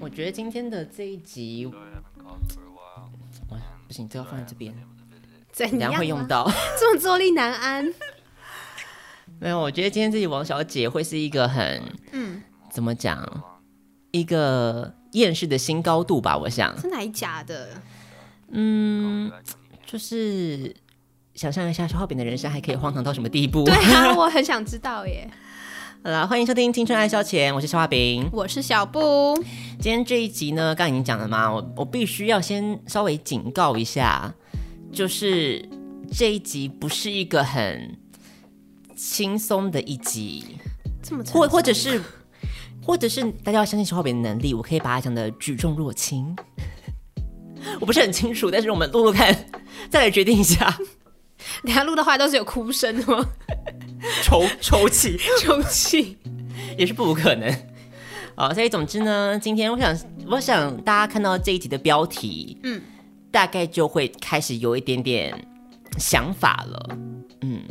我觉得今天的这一集，哇，不行，这要放在这边，怎等下样会用到。这么坐立难安？没有，我觉得今天这集王小姐会是一个很，嗯，怎么讲，一个厌世的新高度吧。我想，真的还假的？嗯，就是想象一下消化饼的人生还可以荒唐到什么地步。对啊，我很想知道耶。好了，欢迎收听《青春爱消遣》，我是肖化饼。我是小布，今天这一集呢，刚刚已经讲了嘛，我我必须要先稍微警告一下，就是这一集不是一个很轻松的一集，这么或或者是或者是大家要相信小画饼的能力，我可以把它讲的举重若轻。我不是很清楚，但是我们录录看，再来决定一下。等下录的话都是有哭声的吗？抽抽泣 抽泣。也是不可能。好，所以总之呢，今天我想，我想大家看到这一集的标题，嗯，大概就会开始有一点点想法了。嗯，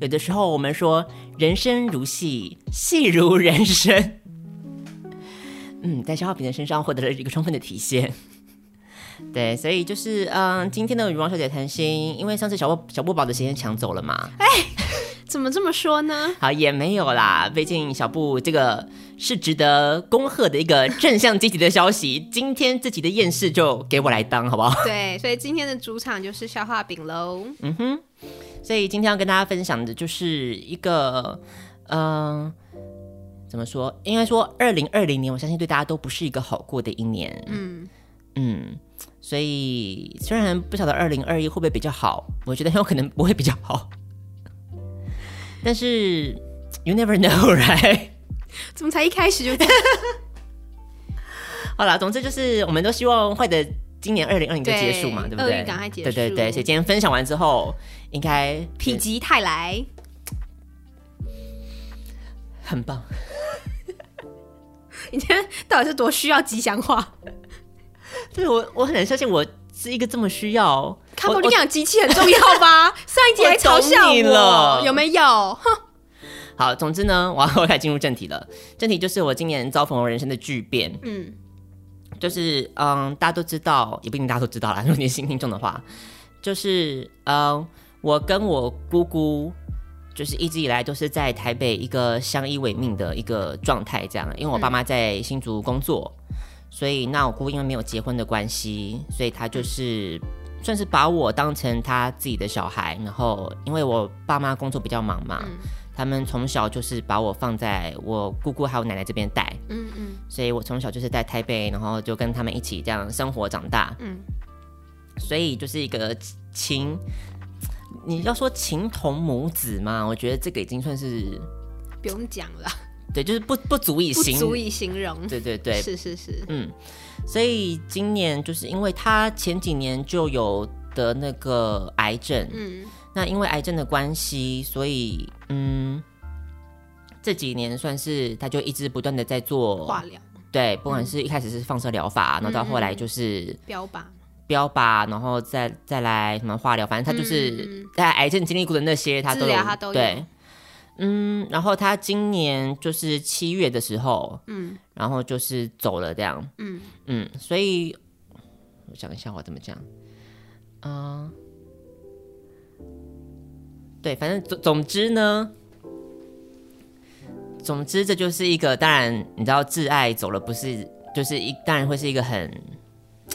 有的时候我们说人生如戏，戏如人生。嗯，在消耗品的身上获得了一个充分的体现。对，所以就是嗯，今天的与王小姐谈心，因为上次小布小布宝的时间抢走了嘛，哎怎么这么说呢？好，也没有啦。毕竟小布这个是值得恭贺的一个正向积极的消息。今天自己的厌世就给我来当，好不好？对，所以今天的主场就是消化饼喽。嗯哼。所以今天要跟大家分享的就是一个，嗯、怎么说？应该说，二零二零年，我相信对大家都不是一个好过的一年。嗯，嗯，所以虽然不晓得二零二一会不会比较好，我觉得很有可能不会比较好。但是 you never know, right？怎么才一开始就？好了，总之就是我们都希望坏的今年二零二零就结束嘛，对不恶对？欲赶快结束对对对，所以今天分享完之后，应该否极泰来，很棒。你今天到底是多需要吉祥话？对 我，我很难相信我是一个这么需要看不我领养机器很重要吧？上一集还嘲笑我了有没有？哼，好，总之呢，我要我要开始进入正题了。正题就是我今年遭逢人生的巨变，嗯就是嗯，大家都知道，也不一定大家都知道啦。如果你是新听众的话，就是嗯，我跟我姑姑。就是一直以来都是在台北一个相依为命的一个状态，这样。因为我爸妈在新竹工作，所以那我姑因为没有结婚的关系，所以她就是算是把我当成她自己的小孩。然后因为我爸妈工作比较忙嘛，嗯他们从小就是把我放在我姑姑还有奶奶这边带，嗯嗯所以我从小就是在台北，然后就跟他们一起这样生活长大，嗯，所以就是一个情，你要说情同母子嘛，我觉得这个已经算是不用讲了，对，就是不不足以形，不足以形容。对对对，是是是，嗯，所以今年就是因为他前几年就有得那个癌症，嗯。那因为癌症的关系，所以嗯，这几年算是他就一直不断的在做化疗。对，不管是一开始是放射疗法，然后到后来就是标靶，标靶，然后再再来什么化疗，反正他就嗯是嗯。在癌症经历过的那些，他都有。对。嗯，然后他今年就是七月的时候，嗯。然后就是走了这样，嗯。嗯，所以我想一下我怎么讲，嗯、对，反正总总之呢，总之这就是一个，当然你知道挚爱走了不是，就是一当然会是一个很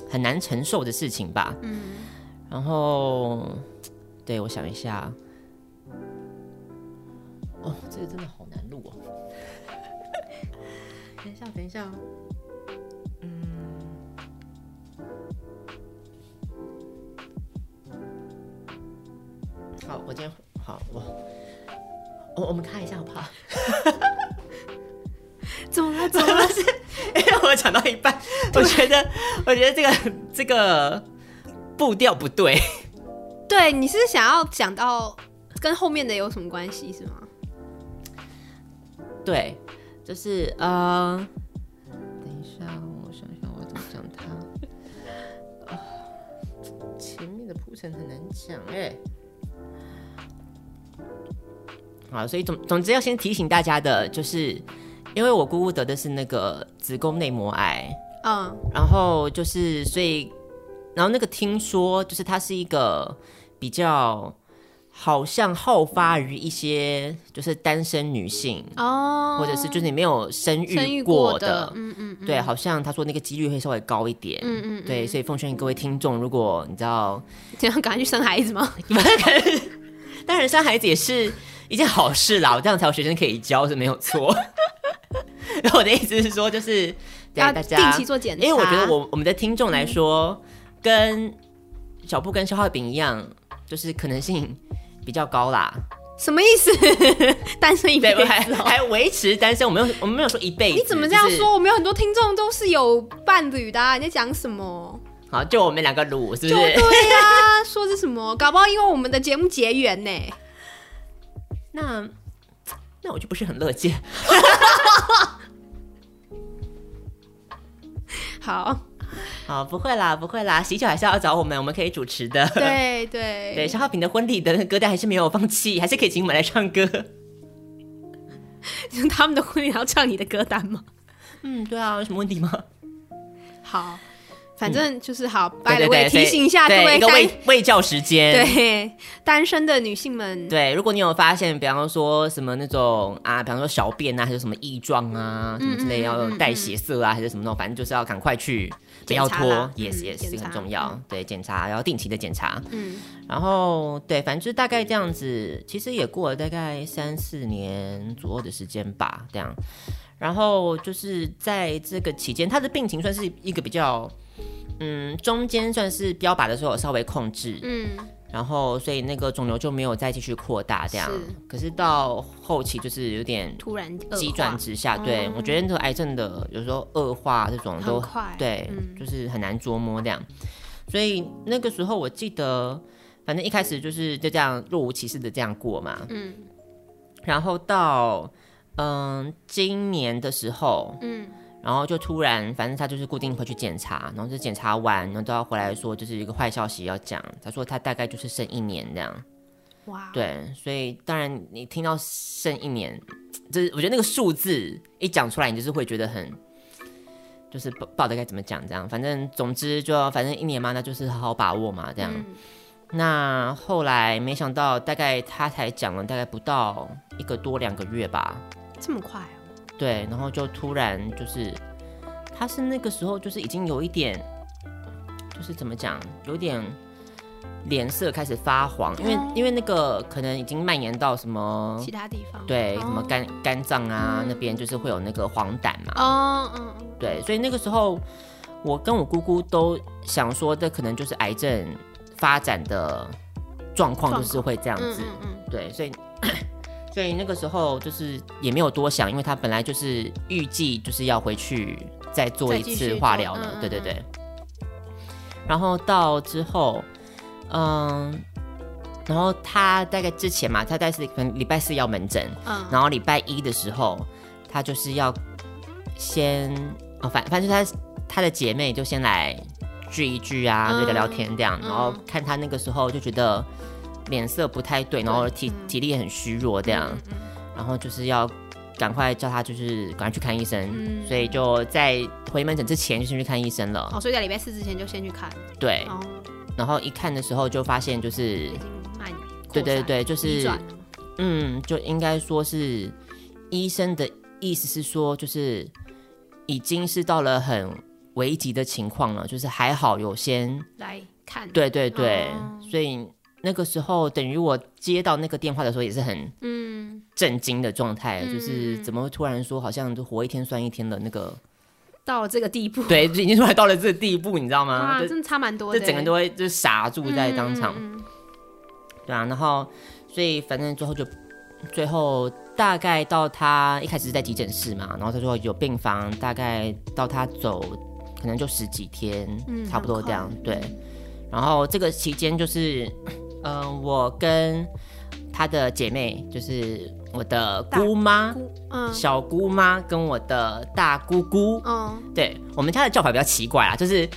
很难承受的事情吧，嗯，然后对我想一下，哦，这个真的好难录哦，等一下，等一下哦。好，我今天好，我我我们看一下好不好？怎么了？怎么了？因为我讲到一半，我觉得我觉得这个这个步调不对。对，你是想要讲到跟后面的有什么关系是吗？对，就是呃，等一下，我想想我要怎么讲它。啊，前面的铺陈很难讲哎。好，所以总总之要先提醒大家的就是，因为我姑姑得的是那个子宫内膜癌，嗯，然后就是所以，然后那个听说就是它是一个比较好像好发于一些就是单身女性，哦，或者是就是你没有生育过过的，嗯嗯嗯。对，好像他说那个几率会稍微高一点，嗯嗯，对，所以奉劝各位听众，如果你知道，这样赶快去生孩子吗？当然生孩子也是一件好事啦，我这样才有学生可以教是没有错。然 后我的意思是说，就是 对要大家定期做检查，因为我觉得我我们的听众来说，跟小布跟消化饼一样，就是可能性比较高啦。什么意思？单身一辈子哦。还维持单身，我没有我们没有说一辈子。你怎么这样就是说？我们有很多听众都是有伴侣的、啊，你在讲什么？好，就我们两个卤，是不？就是对呀、说是什么？搞不好因为我们的节目结缘呢。那那我就不是很乐见。好，好，不会啦，不会啦，喜酒还是要找我们，我们可以主持的。对对 对，肖浩平的婚礼的那个歌单还是没有放弃，还是可以请我们来唱歌。他们的婚礼要唱你的歌单吗？嗯，对啊，有什么问题吗？好，反正就是好。拜了，对对对，我也提醒一下各位一个位单卫卫教时间。对单身的女性们，对，如果你有发现，比方说什么那种啊，比方说小便啊，还是什么异状啊，什么之类，要带血色啊，还是什么那种，反正就是要赶快去，不要拖检查啦。也是嗯也是很重要。对，检查要定期的检查。嗯，然后对，反正就是大概这样子，其实也过了大概三四年左右的时间吧，这样。然后就是在这个期间，他的病情算是一个比较，嗯，中间算是标靶的时候有稍微控制，嗯，然后所以那个肿瘤就没有再继续扩大这样。是。可是到后期就是有点突然急转直下，对我觉得那个癌症的有时候恶化这种都快，对，嗯。就是很难捉摸这样。所以那个时候我记得，反正一开始就是就这样若无其事的这样过嘛。嗯。然后到嗯今年的时候，嗯，然后就突然，反正他就是固定会去检查，然后就检查完，然后都要回来说，就是一个坏消息要讲。他说他大概就是剩一年这样。哇，对，所以当然你听到剩一年，就是我觉得那个数字一讲出来，你就是会觉得很，就是不不知道该怎么讲这样。反正总之就要反正一年嘛，那就是好好把握嘛这样。嗯那后来没想到，大概他才讲了大概不到一个多两个月吧，这么快哦，对，然后就突然就是，他是那个时候就是已经有一点，就是怎么讲，有点脸色开始发黄，因为、哦。因为那个可能已经蔓延到什么其他地方嗯对，哦什么肝肝脏啊、嗯。那边就是会有那个黄疸嘛，哦，嗯嗯。对，所以那个时候我跟我姑姑都想说，这可能就是癌症发展的状况，就是会这样子，嗯，对，所以所以那个时候就是也没有多想，因为他本来就是预计就是要回去再做一次化疗的，嗯嗯对对对。然后到之后，嗯，然后他大概之前嘛，他大概是可能礼拜四要门诊，嗯然后礼拜一的时候，他就是要先哦，反反正他他的姐妹就先来聚一聚啊，聊聊天这样，嗯然后看他那个时候就觉得脸色不太对，然后体嗯。体力也很虚弱这样，嗯然后就是要赶快叫他就是赶快去看医生，嗯。所以就在回门诊之前就先去看医生了，哦，所以在礼拜四之前就先去看，对，哦，然后一看的时候就发现就是对对对，就是，嗯，就应该说是医生的意思是说，就是已经是到了很危急的情况了，就是还好有先，来看，，对对对，哦。所以那个时候等于我接到那个电话的时候也是很嗯，震惊的状态，嗯就是怎么会突然说好像就活一天算一天的那个，到了这个地步，对，就已经突然到了这个地步，你知道吗？哇，这真的差蛮多的，这整个人都会就傻住在当场。对啊，然后所以反正最后就最后大概到他一开始是在急诊室嘛，然后他说有病房，大概到他走可能就十几天，嗯差不多这样。对，然后这个期间就是，嗯、我跟她的姐妹，就是我的姑妈。姑嗯。小姑妈跟我的大姑姑，嗯，对我们家的叫法比较奇怪啊，就是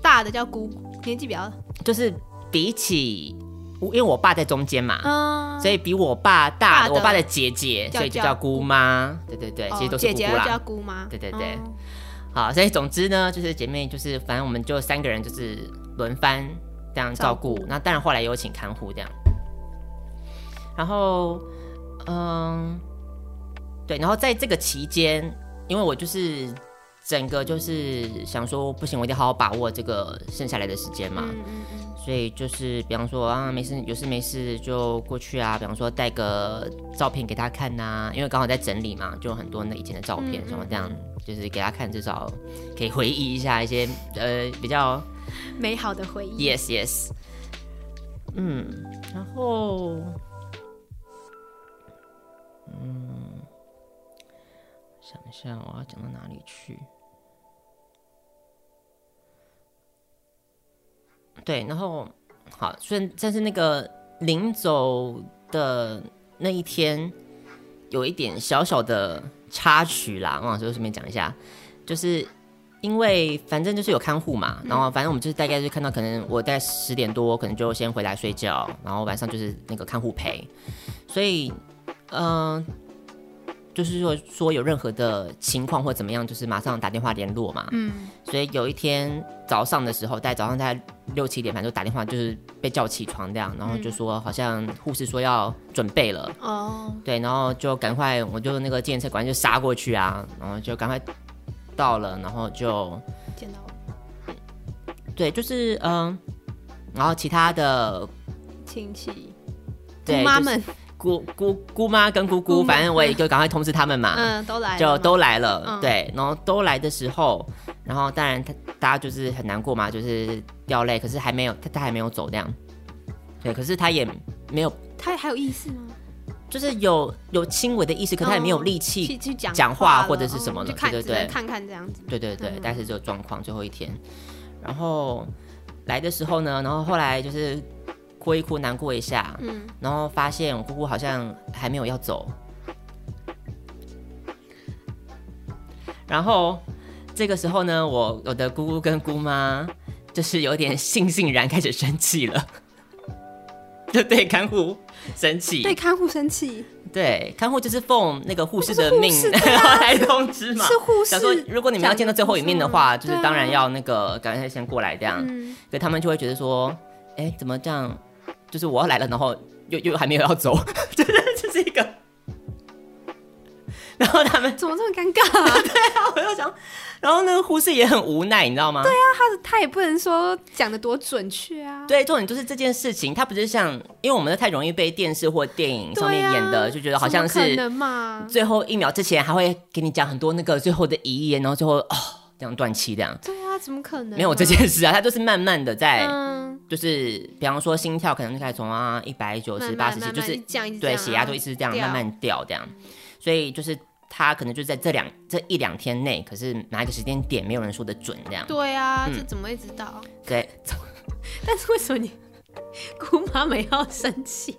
大的叫姑，年纪比较，就是比起因为我爸在中间嘛，嗯，所以比我爸大我爸的姐姐，所以就叫姑妈。对对对，其实都是姑姑姐姐叫啦。姑妈，对对对。哦。好，所以总之呢，就是姐妹，就是反正我们就三个人就是轮番这样照顾。那当然后来也有请看护这样。然后，嗯，对，然后在这个期间，因为我就是整个就是想说，不行，我一定好好把握这个剩下来的时间嘛。嗯嗯嗯，所以就是，比方说啊，没事，有事没事就过去啊。比方说带个照片给他看呐、因为刚好在整理嘛，就有很多那以前的照片，嗯什么这样，就是给他看，至少可以回忆一下一些呃比较美好的回忆。yes yes，嗯，然后嗯，想一下我要讲到哪里去。对，然后好，虽然但是那个临走的那一天有一点小小的插曲啦，王老师就顺便讲一下，就是因为反正就是有看护嘛，然后反正我们就是大概就看到，可能我在十点多可能就先回来睡觉，然后晚上就是那个看护陪，所以嗯、就是说说有任何的情况或怎么样，就是马上打电话联络嘛。嗯，所以有一天早上的时候，大概早上大概六七点，反正就打电话，就是被叫起床这样，然后就说好像护士说要准备了，哦，对，然后就赶快我就那个计程车管就杀过去啊，然后就赶快到了，然后就见到。对，就是嗯，然后其他的亲戚、姑对妈们，姑姑姑妈跟姑姑，姑反正我也就赶快通知他们嘛，嗯，都来了就都来了，嗯。对，然后都来的时候，然后当然他大家就是很难过嘛，就是掉泪，可是还没有他他还没有走这样，对，可是他也没有，他还有意思吗？就是有有轻微的意思，可他也没有力气，去去讲讲话或者是什么的看对对看看这样子。对对对，嗯。大概是这个状况，最后一天，然后来的时候呢，然后后来就是哭一哭，难过一下，嗯，然后发现我姑姑好像还没有要走，然后这个时候呢，我我的姑姑跟姑妈就是有点悻悻然开始生气了，就对看护生气，对看护生气，对看护就是奉那个护士的命 来通知嘛，是护士想说如果你们要见到最后一面的话，就是当然要那个赶快先过来这样，嗯，可他们就会觉得说，哎，怎么这样？就是我要来了，然后又又还没有要走，就是这是一个。然后他们，怎么这么尴尬啊？对啊我就想，然后那个护士也很无奈，你知道吗？对啊，他他也不能说讲的多准确啊。对，重点就是这件事情，他不是像，因为我们太容易被电视或电影上面演的，就觉得好像是可能嘛？最后一秒之前还会给你讲很多那个最后的遗言，然后最后哦这样断气这样，对啊，怎么可能啊？没有这件事啊，他就是慢慢的在。嗯，就是比方说心跳可能就开始从啊一百九十慢八十七，就是对血压就一直这样慢慢掉这样，所以就是他可能就在这两这一两天内，可是哪一个时间点没有人说的准这样，对啊，嗯这怎么会知道？对，但是为什么你姑妈没要生气？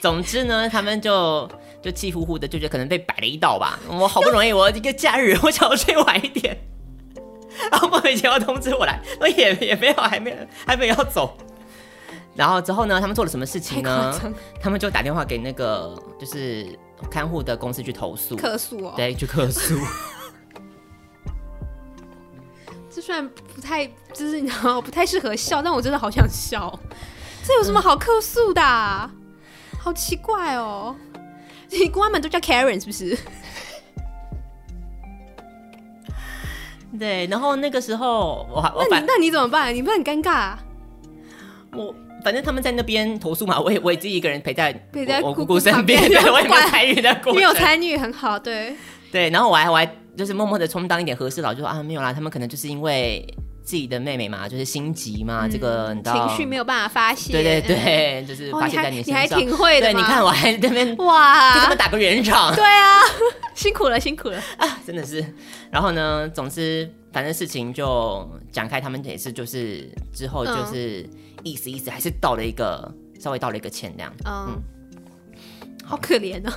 总之呢，他们就就气呼呼的，就觉得可能被摆了一道吧。我好不容易我一个假日，我想要睡晚一点，然后莫名其妙通知我来，我也也没有还没有还没有要走。然后之后呢，他们做了什么事情呢他们就打电话给那个就是看护的公司去投诉，客诉哦。对，去客诉。这虽然不太，就是你知道不太适合笑，但我真的好想笑。这有什么好客诉的啊、好奇怪哦。你姑妈们都叫 Karen 是不是？对，然后那个时候我还我那你那你怎么办？你不是很尴尬、啊？我反正他们在那边投诉嘛，我也我也自己一个人陪在陪在我我姑姑身边，我也没有参与的过程。你有参与很好，对，对，然后我还我还就是默默的充当一点和事佬，就说啊没有啦，他们可能就是因为自己的妹妹嘛，就是心急嘛，这个你知道嗯情绪没有办法发泄。对对对，就是哦，发泄在你身上。还挺会的对，你看我还在那边给他哇们，打个圆场对啊，辛苦了辛苦了。啊，真的是。然后呢，总之反正事情就讲开，他们也是就是之后就是意思意思，还是道了一个稍微道了一个歉这样。嗯，好可怜哦。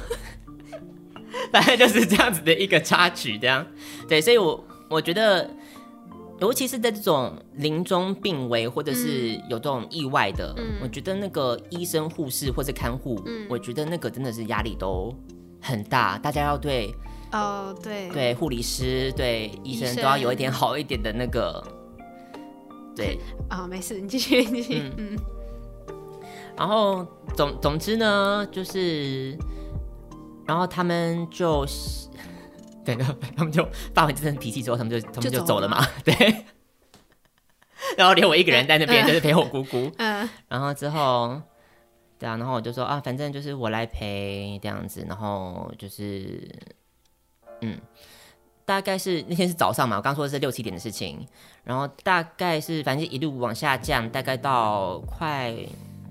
反正就是这样子的一个插曲，这样。对，所以我我觉得，尤其是在这种临终病危或者是有这种意外的，我觉得那个医生、护士或者看护，我觉得那个真的是压力都很大，大家要对哦，对。对护理师、对医生医都要有一点好一点的那个，对，啊，没事，你继续，你继续，嗯。然后总总之呢，就是，然后他们就是，对，然后他们就发完这阵脾气之后，他们就他们就走了嘛，对。然后留我一个人在那边，就是陪我姑姑。嗯然后之后，对啊，然后我就说啊，反正就是我来陪这样子，然后就是，嗯，大概是那天是早上嘛，我刚说的是六七点的事情，然后大概是反正一路往下降，大概到快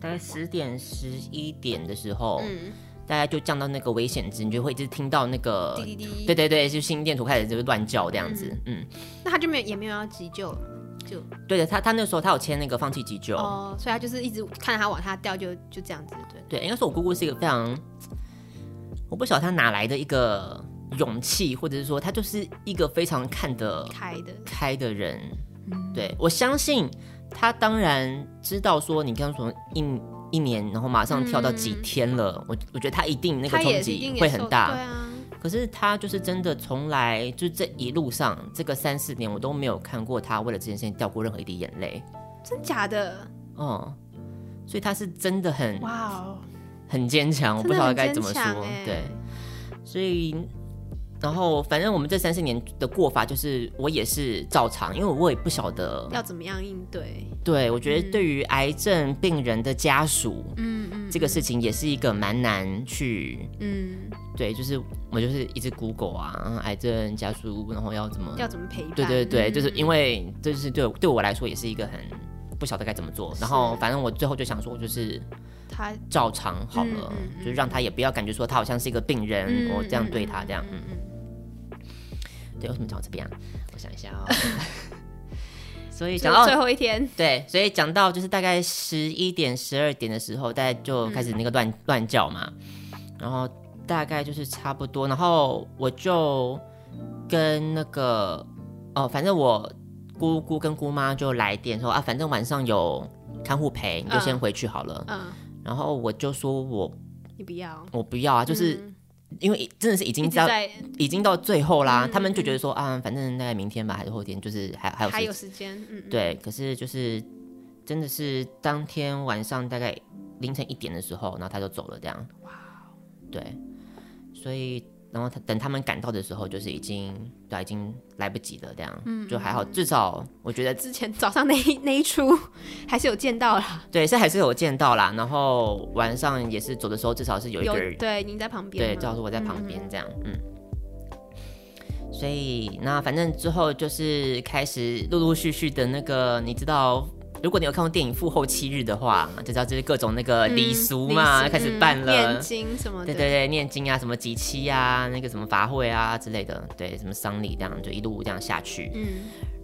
大概十点十一点的时候，嗯，大概就降到那个危险值，你就会一直听到那个。滴滴滴，对对对，就心电图开始就是乱叫这样子，嗯，那他就没有也没有要急救，就对的，他他那时候他有签那个放弃急救，哦，所以他就是一直看着他往下掉，就就这样子，对，对，应该说我姑姑是一个非常，我不晓得他哪来的一个勇气，或者是说他就是一个非常看得开的，开的人。对我相信他当然知道说你刚刚说一一年，然后马上跳到几天了，我我觉得他一定那个冲击会很大。对啊，可是他就是真的从来就这一路上这个三四年，我都没有看过他为了这件事情掉过任何一滴眼泪。真假的？嗯、所以他是真的很哇哦，很坚强，我不真的很晓得该怎么说。欸对，所以，然后反正我们这三四年的过法就是，我也是照常，因为我也不晓得。要怎么样应对？对，我觉得对于癌症病人的家属，嗯嗯这个事情也是一个蛮难去。嗯，对，就是我就是一直 Google 啊，癌症家属，然后要怎么？要怎么陪伴？对对对，嗯就是因为这是对对我来说也是一个很不晓得该怎么做。然后反正我最后就想说，就是他照常好了，嗯嗯嗯就是让他也不要感觉说他好像是一个病人，嗯我这样对他这样，嗯嗯，对，为什么讲到这边啊？我想一下哦。所以讲到最后一天，对，所以讲到就是大概十一点、十二点的时候，大家就开始那个乱乱、叫嘛，然后大概就是差不多，然后我就跟那个哦，反正我姑姑跟姑妈就来电说啊，反正晚上有看护陪，你就先嗯。回去好了。嗯，然后我就说我你不要，我不要啊，就是嗯因为真的是已经到已经到最后啦，嗯他们就觉得说啊，反正大概明天吧，还是后天，就是还还有还有时时间，对，可是就是真的是当天晚上大概凌晨一点的时候，然后他就走了，这样。哇，对，所以然后他等他们赶到的时候，就是已经对啊、已经来不及了，这样。嗯，就还好，至少我觉得之前早上那一 那一出 还是有见到啦，对是还是有见到啦，然后晚上也是走的时候，至少是有一有个人对您在旁边对，嘛，至少是我在旁边这样，嗯。所以那反正之后就是开始陆陆续续的那个，你知道，如果你有看过电影《父后七日》的话，就知道就是各种那个嗯礼俗嘛，礼开始办嗯了。念经什么的，对对对，念经啊，什么集期啊，那个什么法会啊之类的，对，什么丧礼这样就一路这样下去。嗯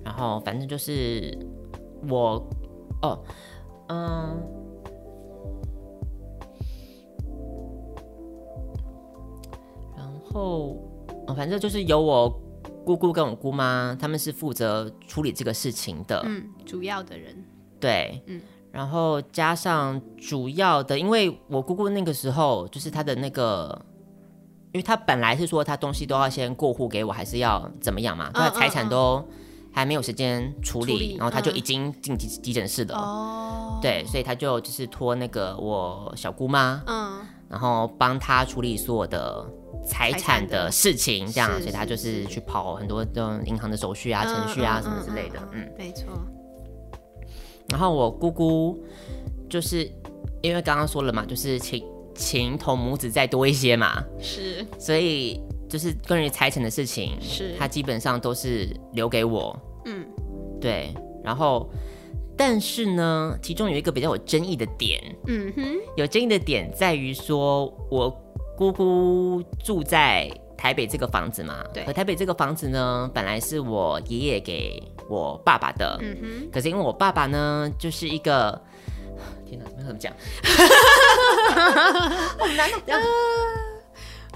然后反正就是我，哦，嗯，然后哦，反正就是由我姑姑跟我姑妈，他们是负责处理这个事情的，嗯，主要的人，对，嗯然后加上主要的，因为我姑姑那个时候就是她的那个。因为她本来是说她东西都要先过户给我，还是要怎么样嘛？她的财产都还没有时间处理，处理然后她就嗯已经进急急诊室了。哦，对，所以她就就是托那个我小姑妈，嗯，然后帮她处理所有的财财产产的的事情，这样，所以她就是是去跑很多这种银行的手续啊、嗯程序啊嗯什么之类的，嗯。嗯，没错，然后我姑姑就是因为刚刚说了嘛，就是情情同母子再多一些嘛，是。所以就是关于财产的事情，是，他基本上都是留给我。嗯。对，然后但是呢，其中有一个比较有争议的点，嗯哼，有争议的点在于说，我姑姑住在台北这个房子嘛，对。而台北这个房子呢，本来是我爷爷给我爸爸的，嗯哼，可是因为我爸爸呢，就是一个，天哪，怎么讲？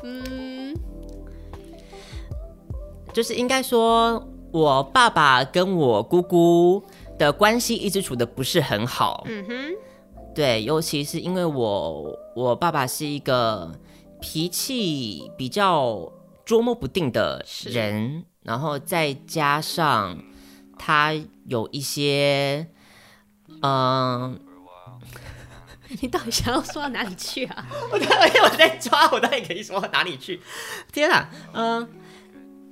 嗯，就是应该说，我爸爸跟我姑姑的关系一直处的不是很好。嗯哼，对，尤其是因为我我爸爸是一个脾气比较捉摸不定的人，然后再加上他有一些，嗯、你到底想要说到哪里去啊？我在我在抓，我到底可以说到哪里去？天啊，嗯、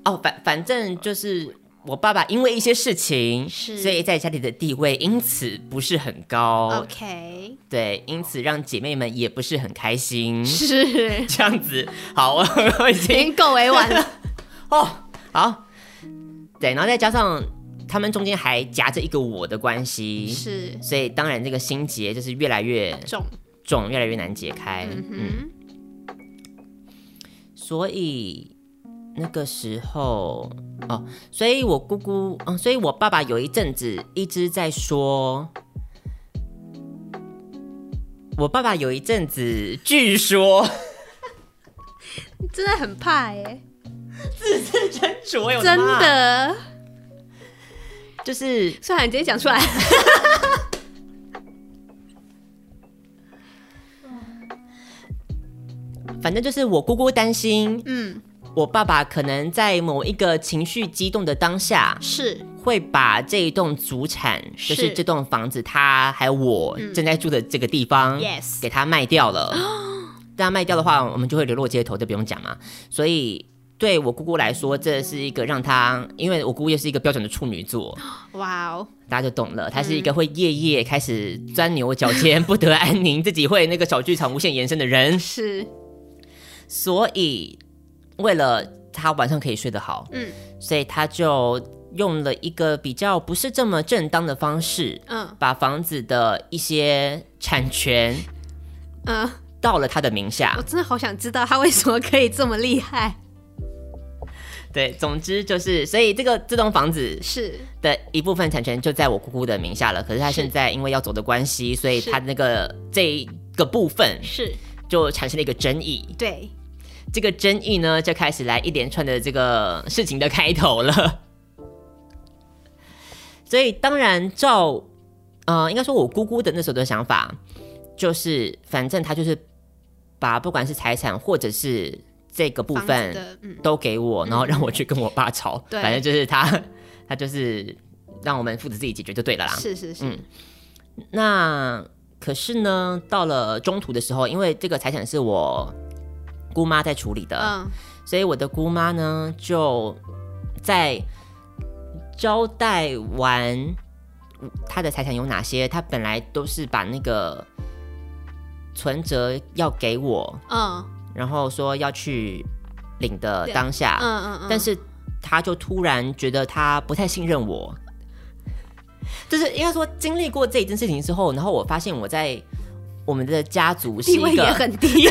哦，反反正就是我爸爸因为一些事情，是所以在家里的地位因此不是很高。OK，对，因此让姐妹们也不是很开心。是，这样子，好，我我已经够委婉了。哦，好，对，然后再加上他们中间还夹着一个我的关系，是。所以当然这个心结就是越来越重，重，越来越难解开。嗯所以那个时候哦，所以我姑姑，嗯，所以我爸爸有一阵子一直在说。我爸爸有一阵子，据说。真的很怕哎，真主，哎我真的。就是算了，你直接讲出来。反正就是我姑姑担心，嗯，我爸爸可能在某一个情绪激动的当下，是会把这一栋祖产，是就是这栋房子，他还有我正在住的这个地方，Yes 给他卖掉了。但卖掉的话，我们就会流落街头，就不用讲嘛。所以对我姑姑来说，这是一个让她，因为我姑姑又是一个标准的处女座，哇哦，大家就懂了。她是一个会夜夜开始钻牛角尖、不得安宁，自己会那个小剧场无限延伸的人。是所以为了她晚上可以睡得好，嗯所以她就用了一个比较不是这么正当的方式，嗯把房子的一些产权嗯，到了他的名下我。真的好想知道他为什么可以这么厉害。对，总之就是，所以这个这栋房子是的一部分产权就在我姑姑的名下了。可是他现在因为要走的关系，所以是他那个这个部分是，就产生了一个争议。对，这个争议呢，就开始来一连串的这个事情的开头了。所以当然照，呃，应该说我姑姑的那时候的想法，就是反正他就是把不管是财产或者是这个部分都给我，然后让我去跟我爸吵。对。反正就是他，他就是让我们父子自己解决就对了啦。是是是。嗯，那可是呢，到了中途的时候，因为这个财产是我姑妈在处理的，嗯。所以我的姑妈呢就在交代完她的财产有哪些，她本来都是把那个存折要给我，嗯然后说要去领的对当下，嗯嗯嗯，但是他就突然觉得他不太信任我。就是应该说，经历过这一件事情之后，然后我发现我在我们的家族是地位也很低，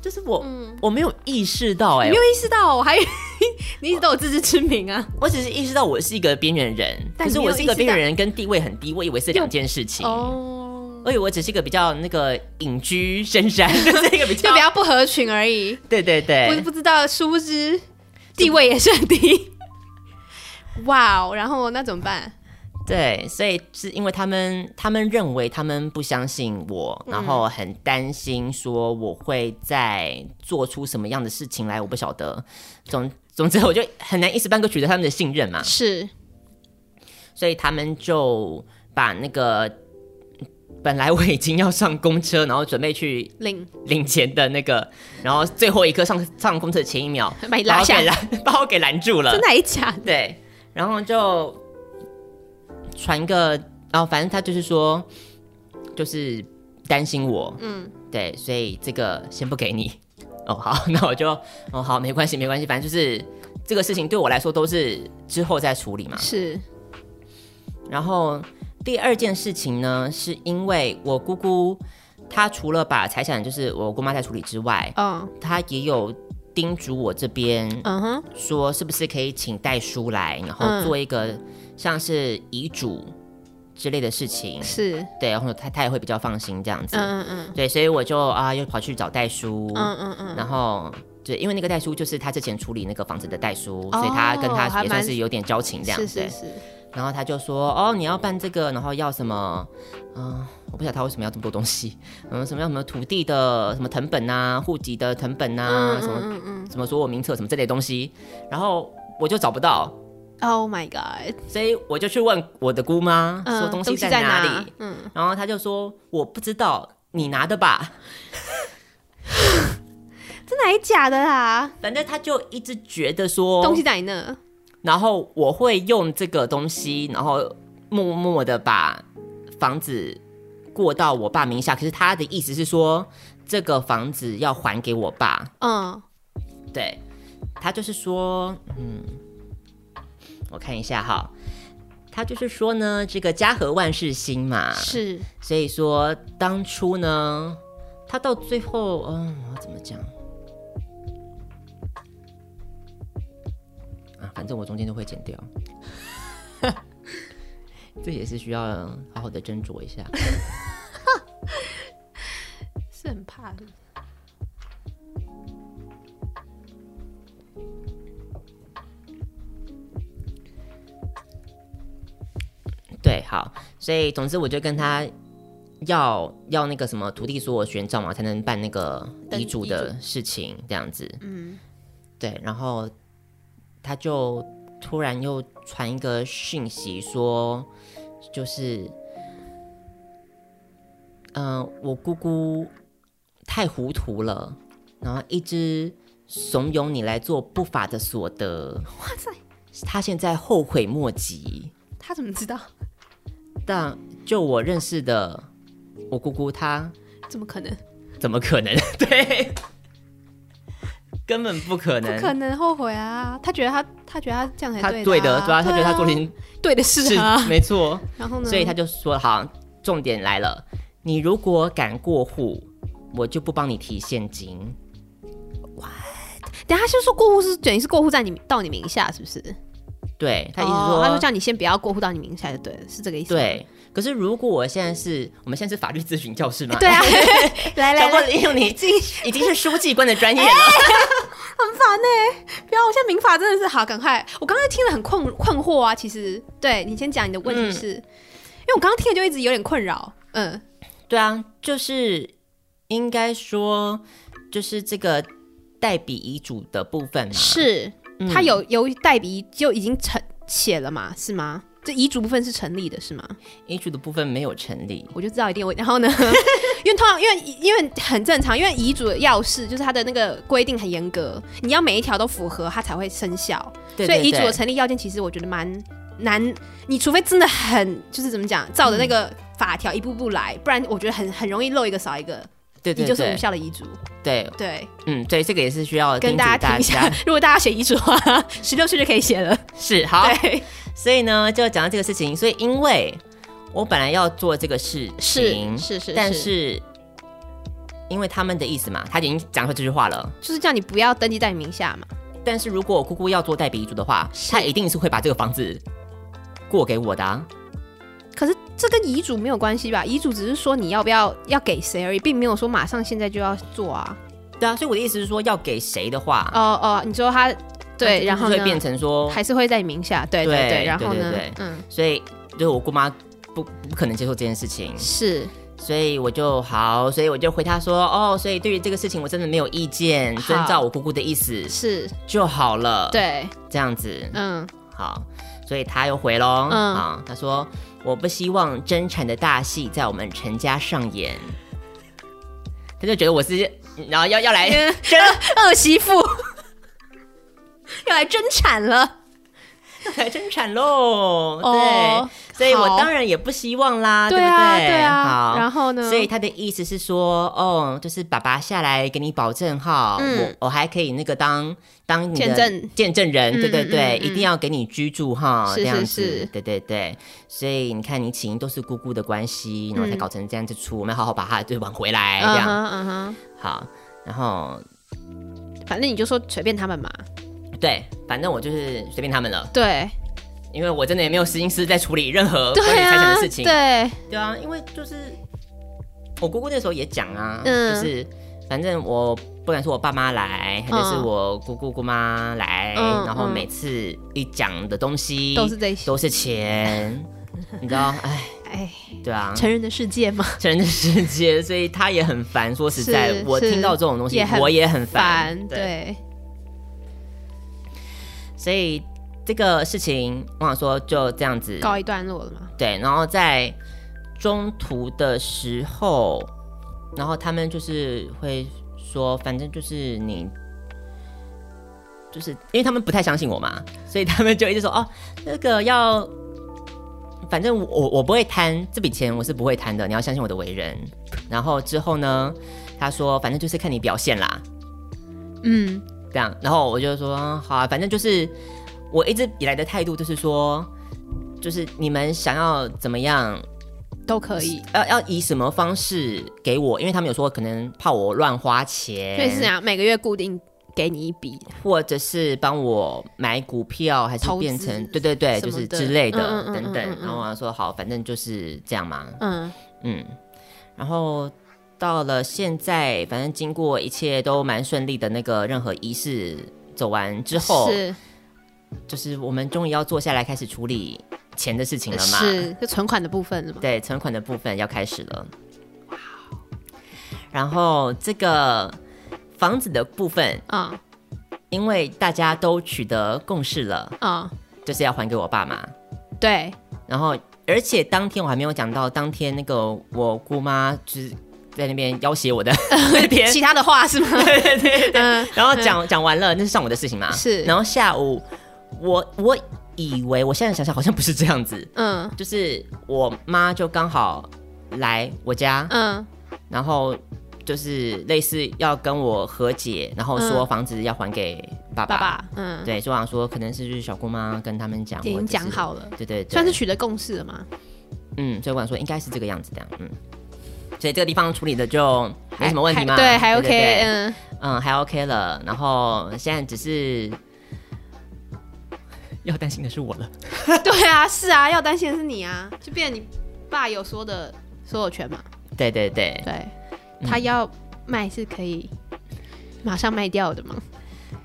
就是我、嗯。我没有意识到、哎你没，有意识到，我还 你一直都有自知之明啊。我只是意识到我是一个边缘人，但是我是一个边缘人，跟地位很低，我以为是两件事情。哦，我以为我只是一个比较那个隐居深山，就是一个比较就比较不合群而已。对对不对不知道，殊不知地位也是很低。哇哦，然后那怎么办？对，所以是因为他们他们认为他们不相信我，然后很担心说我会再做出什么样的事情来，我不晓得。总总之，我就很难一时半刻取得他们的信任嘛。是所以他们就把那个本来我已经要上公车，然后准备去领领钱的那个，然后最后一刻上上公车的前一秒，把你拉下把我给，拦，把我给拦住了真。的还假的？对，然后就传个，然后反正他就是说，就是担心我，嗯，对，所以这个先不给你。哦，好，那我就哦好，没关系，没关系，反正就是这个事情对我来说都是之后再处理嘛。是然后第二件事情呢，是因为我姑姑她除了把财产就是我姑妈在处理之外，嗯。她也有叮嘱我这边嗯哼，说，是不是可以请代书来，然后嗯。做一个像是遗嘱之类的事情，是。对，然后她她也会比较放心这样子。嗯嗯对，所以我就啊又跑去找代书，嗯嗯嗯然后对，因为那个代书就是他之前处理那个房子的代书，所以他跟他也算是有点交情这样。子是是是，然后他就说：“哦，你要办这个，然后要什么？嗯、我不晓得他为什么要这么多东西。嗯，什么要什么土地的什么藤本啊，户籍的藤本啊，嗯什么嗯嗯什么所有名册什么这类东西。然后我就找不到，嗯，Oh my god，所以我就去问我的姑妈，嗯说东西在哪里。嗯，然后他就说：我不知道，你拿的吧。真的还假的啦？反正他就一直觉得说东西在你那，然后我会用这个东西，然后默默的把房子过到我爸名下。可是他的意思是说，这个房子要还给我爸。嗯，对，他就是说，嗯，我看一下哈，他就是说呢，这个家和万事兴嘛，是所以说当初呢，他到最后，嗯，我要怎么讲？啊，反正我中间都会剪掉，这也是需要好好的斟酌一下。是很怕的。对，好，所以总之我就跟他要要那个什么土地所有权照嘛，才能办那个遗嘱的事情，这样子。嗯，对，然后他就突然又传一个讯息说，就是，嗯、我姑姑太糊涂了，然后一直怂恿你来做不法的所得。哇塞，他现在后悔莫及。他怎么知道？但就我认识的我姑姑，她怎么可能？怎么可能？对，根本不可能。不可能后悔啊！他觉得他他觉得他这样才他对对的，对啊，他觉得他做了一的件对的事啊。没错，然后呢？所以他就说：“好，重点来了，你如果敢过户，我就不帮你提现金。等下他就说过户是等于是过户在你到你名下，是不是？”对他意思哦说，他说叫你先不要过户到你名下就对了，是这个意思。，对。可是如果我现在是我们现在是法律咨询教室嘛？对啊，来来强迫来，利用你 已经已经是书记官的专业了。很烦呢、不要，我现在民法真的是好，赶快！我刚才听了很困困惑啊，其实对你先讲你的问题嗯是，因为我刚刚听了就一直有点困扰，嗯，对啊，就是应该说，就是这个代笔遗嘱的部分嘛。是嗯他有有代笔就已经成写了嘛，是吗？这遗嘱部分是成立的，是吗？遗嘱的部分没有成立。我就知道一定会。然后呢，因为通常因为因为很正常，因为遗嘱的要事就是它的那个规定很严格，你要每一条都符合，它才会生效。对所以遗嘱的成立要件其实我觉得蛮难，你除非真的很就是怎么讲，照着那个法条一步步来，不然我觉得很很容易漏一个少一个，对就是无效的遗嘱。对，对，嗯，对，这个也是需要跟大家提一下，如果大家写遗嘱的话，十六岁就可以写了。是好，对，所以呢，就讲到这个事情，所以因为我本来要做这个事是情，是是，但是因为他们的意思嘛，他已经讲出这句话了。就是叫你不要登记在你名下嘛。但是如果我姑姑要做代笔遗嘱的话，她一定是会把这个房子过给我的、啊。可是这跟遗嘱没有关系吧？遗嘱只是说你要不要要给谁而已，并没有说马上现在就要做啊。对啊，所以我的意思是说，要给谁的话，哦哦，你说他对，然后就会变成说，还是会在你名下，对对对对，然后呢对对对，嗯，所以就是我姑妈不不可能接受这件事情，是所以我就好，所以我就回他说，哦，所以对于这个事情我真的没有意见，遵照我姑姑的意思是，就好了。，对，这样子，嗯，好，所以他又回喽，嗯啊，他说我不希望争产的大戏在我们陈家上演，他就觉得我是，然后要要来 争二媳妇。要来争产了，来争产喽，哦对，所以我好当然也不希望啦，对不啊对？对啊，好，然后呢？所以他的意思是说，哦，就是爸爸下来给你保证哈，嗯我我还可以那个当当你的见证见证人，嗯对对对，一定要给你居住哈，是这样子，对对对。所以你看，你起因都是姑姑的关系，然后才嗯搞成这样子出，我们要好好把他就挽回来，这样、嗯哼嗯哼，好。然后反正你就说随便他们嘛，对，反正我就是随便他们了，对。因为我真的也没有心思在处理任何关于对财产啊的事，情。对，对啊，因为就是我姑姑那时候也讲啊，嗯。就是反正我不管是我爸妈来，还是嗯我姑姑姑妈来，然后每次一讲的东西都是这些，都是钱，你知道，哎，哎，对啊，成人的世界嘛，成人的世界，所以他也很烦。说实在我听到这种东西也，我也很烦，烦。，对，所以这个事情，我想说就这样子，告一段落了嘛。对，然后在中途的时候，然后他们就是会说，反正就是你，就是因为他们不太相信我嘛，所以他们就一直说哦，那个要，反正我我不会贪这笔钱，我是不会贪的，你要相信我的为人。然后之后呢，他说反正就是看你表现啦，嗯，这样，然后我就说好啊，反正就是我一直以来的态度就是说，就是你们想要怎么样。都可以。要要以什么方式给我？因为他们有说可能怕我乱花钱，所以是啊，每个月固定给你一笔，或者是帮我买股票，还是变成对对对，就是之类的嗯嗯嗯等等然后我说好，反正就是这样嘛，嗯嗯。然后到了现在，反正经过一切都蛮顺利的那个任何仪式走完之后，是就是我们终于要坐下来开始处理钱的事情了嘛。是，就存款的部分了嘛。对，存款的部分要开始了。然后这个房子的部分，啊因为大家都取得共识了，啊，就是要还给我爸妈。对，然后，而且当天我还没有讲到，当天那个我姑妈就是在那边要挟我的 其他的话是吗？对对对对。嗯，然后讲讲完了，那是上午的事情嘛。是然后下午，我我以为，我现在想想好像不是这样子，嗯就是我妈就刚好来我家，嗯然后就是类似要跟我和解，然后说嗯房子要还给爸爸。爸爸，嗯，对，所以我想说可能是就是小姑妈跟他们讲，已经。讲好了，对对对，算是取得共识了嘛。嗯，所以我想说应该是这个样子这样，嗯。所以这个地方处理的就没什么问题嘛，对，还 OK，对。嗯，嗯，还 OK 了。然后现在只是 要担心的是我了，对啊，是啊，要担心的是你啊，就变成你爸有说的所有权嘛。对对对。对，他要卖是可以马上卖掉的嘛。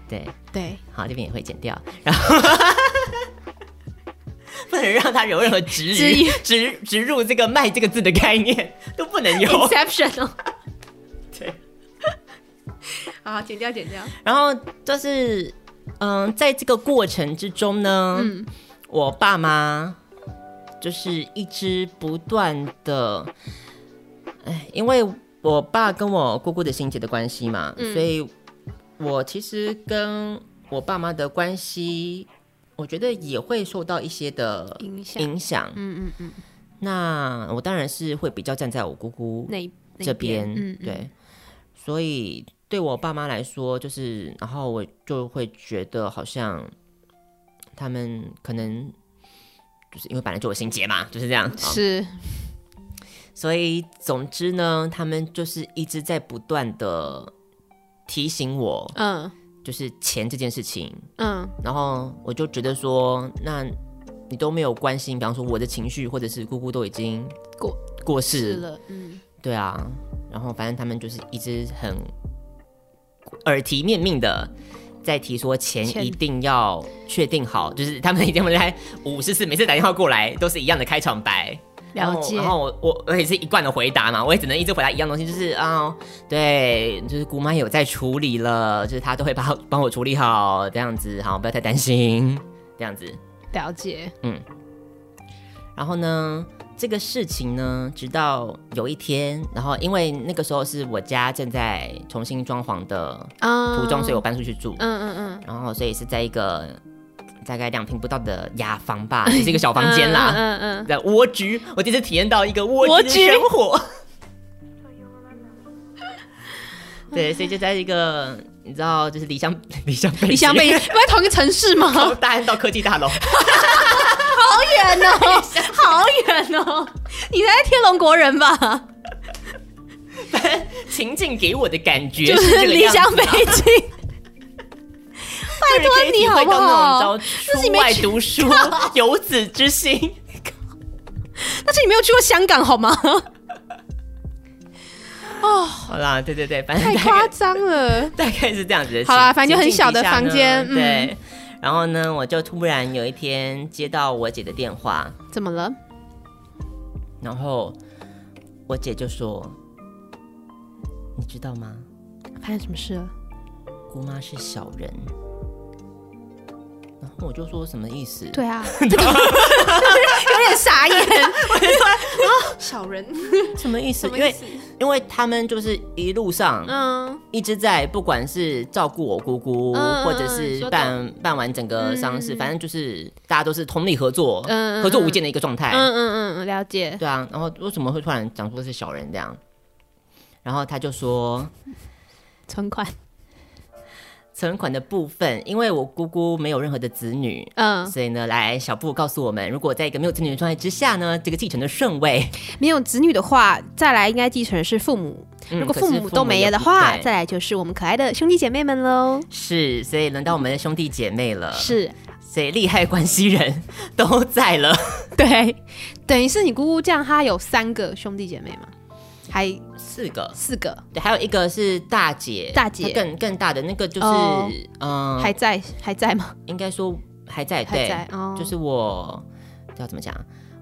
对，对，好，这边也会剪掉，然后 不能让他有任何植入植植入这个“卖”这个字的概念都不能有。Inception 哦，对，好，剪掉，剪掉。然后就是嗯，在这个过程之中呢，嗯我爸妈就是一直不断的，哎，因为我爸跟我姑姑的心结的关系嘛，嗯所以我其实跟我爸妈的关系，我觉得也会受到一些的影响，影响。嗯嗯嗯，那我当然是会比较站在我姑姑那那这边，嗯，嗯，对，所以对我爸妈来说，就是，然后我就会觉得好像他们可能就是因为本来就有心结嘛，就是这样，好是，所以总之呢，他们就是一直在不断的提醒我，嗯就是钱这件事情，嗯。然后我就觉得说，那你都没有关心，比方说我的情绪，或者是姑姑都已经过过世了，嗯，对啊，然后反正他们就是一直很耳提面命的在提说钱钱一定要确定好，就是他们一定会来五十次，每次打电话过来都是一样的开场白。然后了解。然后我我我也是一贯的回答嘛，我也只能一直回答一样东西，就是啊、对，就是姑妈有在处理了，就是她都会帮帮我处理好，这样子，好，不要太担心，这样子。了解，嗯。然后呢，这个事情呢，直到有一天，然后因为那个时候是我家正在重新装潢的啊。途中，所以我搬出去住，嗯嗯嗯，然后所以是在一个大概两平不到的雅房吧，就是一个小房间啦。嗯嗯的蜗居，我第一次体验到一个蜗居生活。对，所以就在一个你知道，就是离乡离乡背嗯，你想景被不在同一个城市吗？从大安到科技大楼，好远哦，好远哦！你才是天龙国人吧？情境给我的感觉就是这个样子离乡背啊景。拜托你好不好？那种但是你没读书游子之心，但是你没有去过香港好吗？哦，好啦，对对对，反正太夸张了。大概是这样子的。好啦反正就很小的房间嗯对。然后呢，我就突然有一天接到我姐的电话，怎么了？然后我姐就说：“你知道吗？发生什么事了？姑妈是小人。”然后我就说什么意思？对啊，有点傻眼。我就说啊，小人什么意思？因为？因为他们就是一路上嗯一直在，不管是照顾我姑姑，嗯或者是办办完整个丧事，反正就是大家都是同力合作，嗯嗯合作无间的一个状态。嗯嗯嗯，了解。对啊，然后为什么会突然讲说是小人这样？然后他就说存款，存款的部分，因为我姑姑没有任何的子女。嗯，所以呢，来小布告诉我们，如果在一个没有子女的状态之下呢，这个继承的顺位，没有子女的话，再来应该继承的是父母。嗯如果父母都没了的话，对再来就是我们可爱的兄弟姐妹们喽。是，所以轮到我们的兄弟姐妹了，是，所以利害关系人 都在了，对，等于是你姑姑这样，她有三个兄弟姐妹吗？还四个，四个。对，还有一个是大姐，大姐。更更大的那个就是，哦。嗯、还在还在吗？应该说还在，还对，在哦，就是我要怎么讲？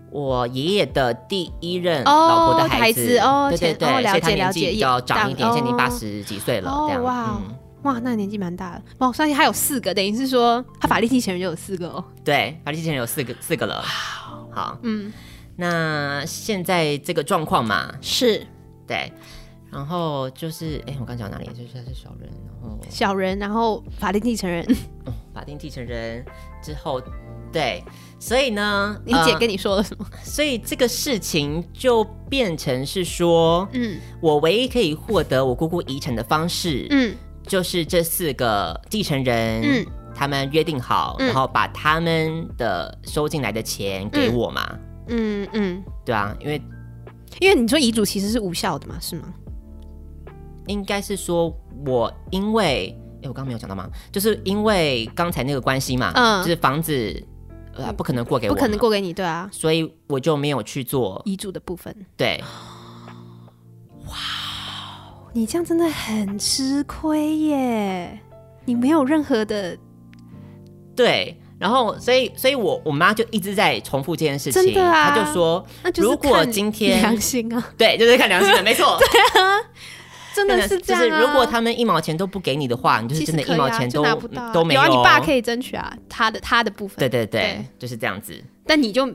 我爷爷的第一任哦老婆的孩孩子哦对对对，了所以他解了解年纪比较长一点，现在已经哦八十几岁了，这样，哦哇嗯，哇，那年纪蛮大的哇！我相信他有四个，等于是说他法定继承人就有四个哦。对，法律继承人有四个四个了，好，嗯，那现在这个状况嘛，是对，然后就是，哎，我刚讲哪里？就是他是小人，然后小人，然后法定继承人，哦，法定继承人之后，对，所以呢，你姐呃跟你说了什么？所以这个事情就变成是说，嗯我唯一可以获得我姑姑遗产的方式，嗯就是这四个继承人，嗯他们约定好，嗯然后把他们的收进来的钱给我嘛，嗯嗯，对啊，因为因为你说遗嘱其实是无效的嘛，是吗？应该是说我因为，哎，我刚刚没有讲到吗？就是因为刚才那个关系嘛，嗯就是房子呃不可能过给我，不可能，过给你，对啊，所以我就没有去做，遗嘱的部分，对，哇你这样真的很吃亏耶！你没有任何的，对，然后所以所以我我妈就一直在重复这件事情，真的啊她就说，那就是如果今天良心啊，对，就是看良心的，没错，对啊真的是这样、啊。就是如果他们一毛钱都不给你的话，你就是真的，一毛钱都、就拿不到啊都没有、有啊，哦。你爸可以争取啊，他的他的部分，对对对，对就是这样子。但你就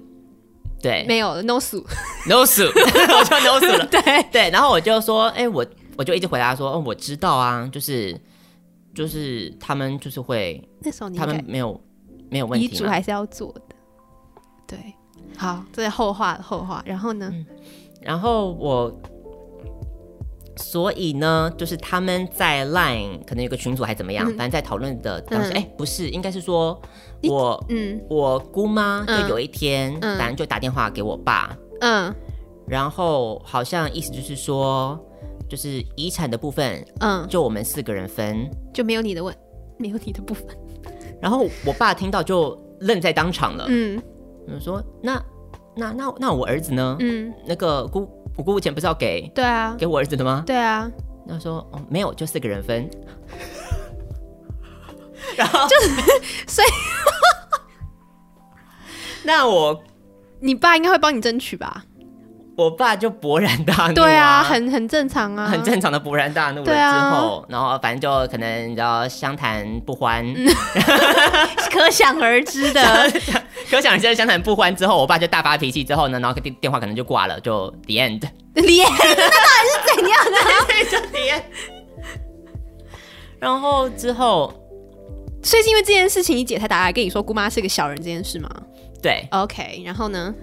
对没有了，no 数，，no 数，我就 no 数了。对，对，然后我就说，哎、我我就一直回答说，哦，我知道啊，就是就是他们就是会，那时候你他们没有没有问题。遗嘱还是要做的，对，好，这是后话了后话，然后呢，然后我。所以呢，就是他们在 Line 可能有个群组还怎么样，嗯。反正在讨论的当时，嗯。哎、不是，应该是说我嗯。我姑妈就嗯有一天，嗯。反正就打电话给我爸，嗯。然后好像意思就是说，就是遗产的部分嗯，就我们四个人分。就没有你的问，没有你的部分，然后我爸听到就愣在当场了，嗯我说那那那那我儿子呢？嗯，那个姑我姑姑钱不是要给对啊，给我儿子的吗？对啊，他说哦没有，就四个人分。然后就是所以 那我你爸应该会帮你争取吧？我爸就勃然大怒、对啊，啊，很很正常啊，很正常的勃然大怒了对啊之后，然后反正就可能你知道相谈不欢，可想而知的。可想而知的相谈不欢之后，我爸就大发脾气之后呢，然后电电话可能就挂了，就 the end，脸那到底是怎样的？对，就 the end。然后之后，所以是因为这件事情，你姐才打来跟你说姑妈是个小人这件事吗对，？OK，然后呢？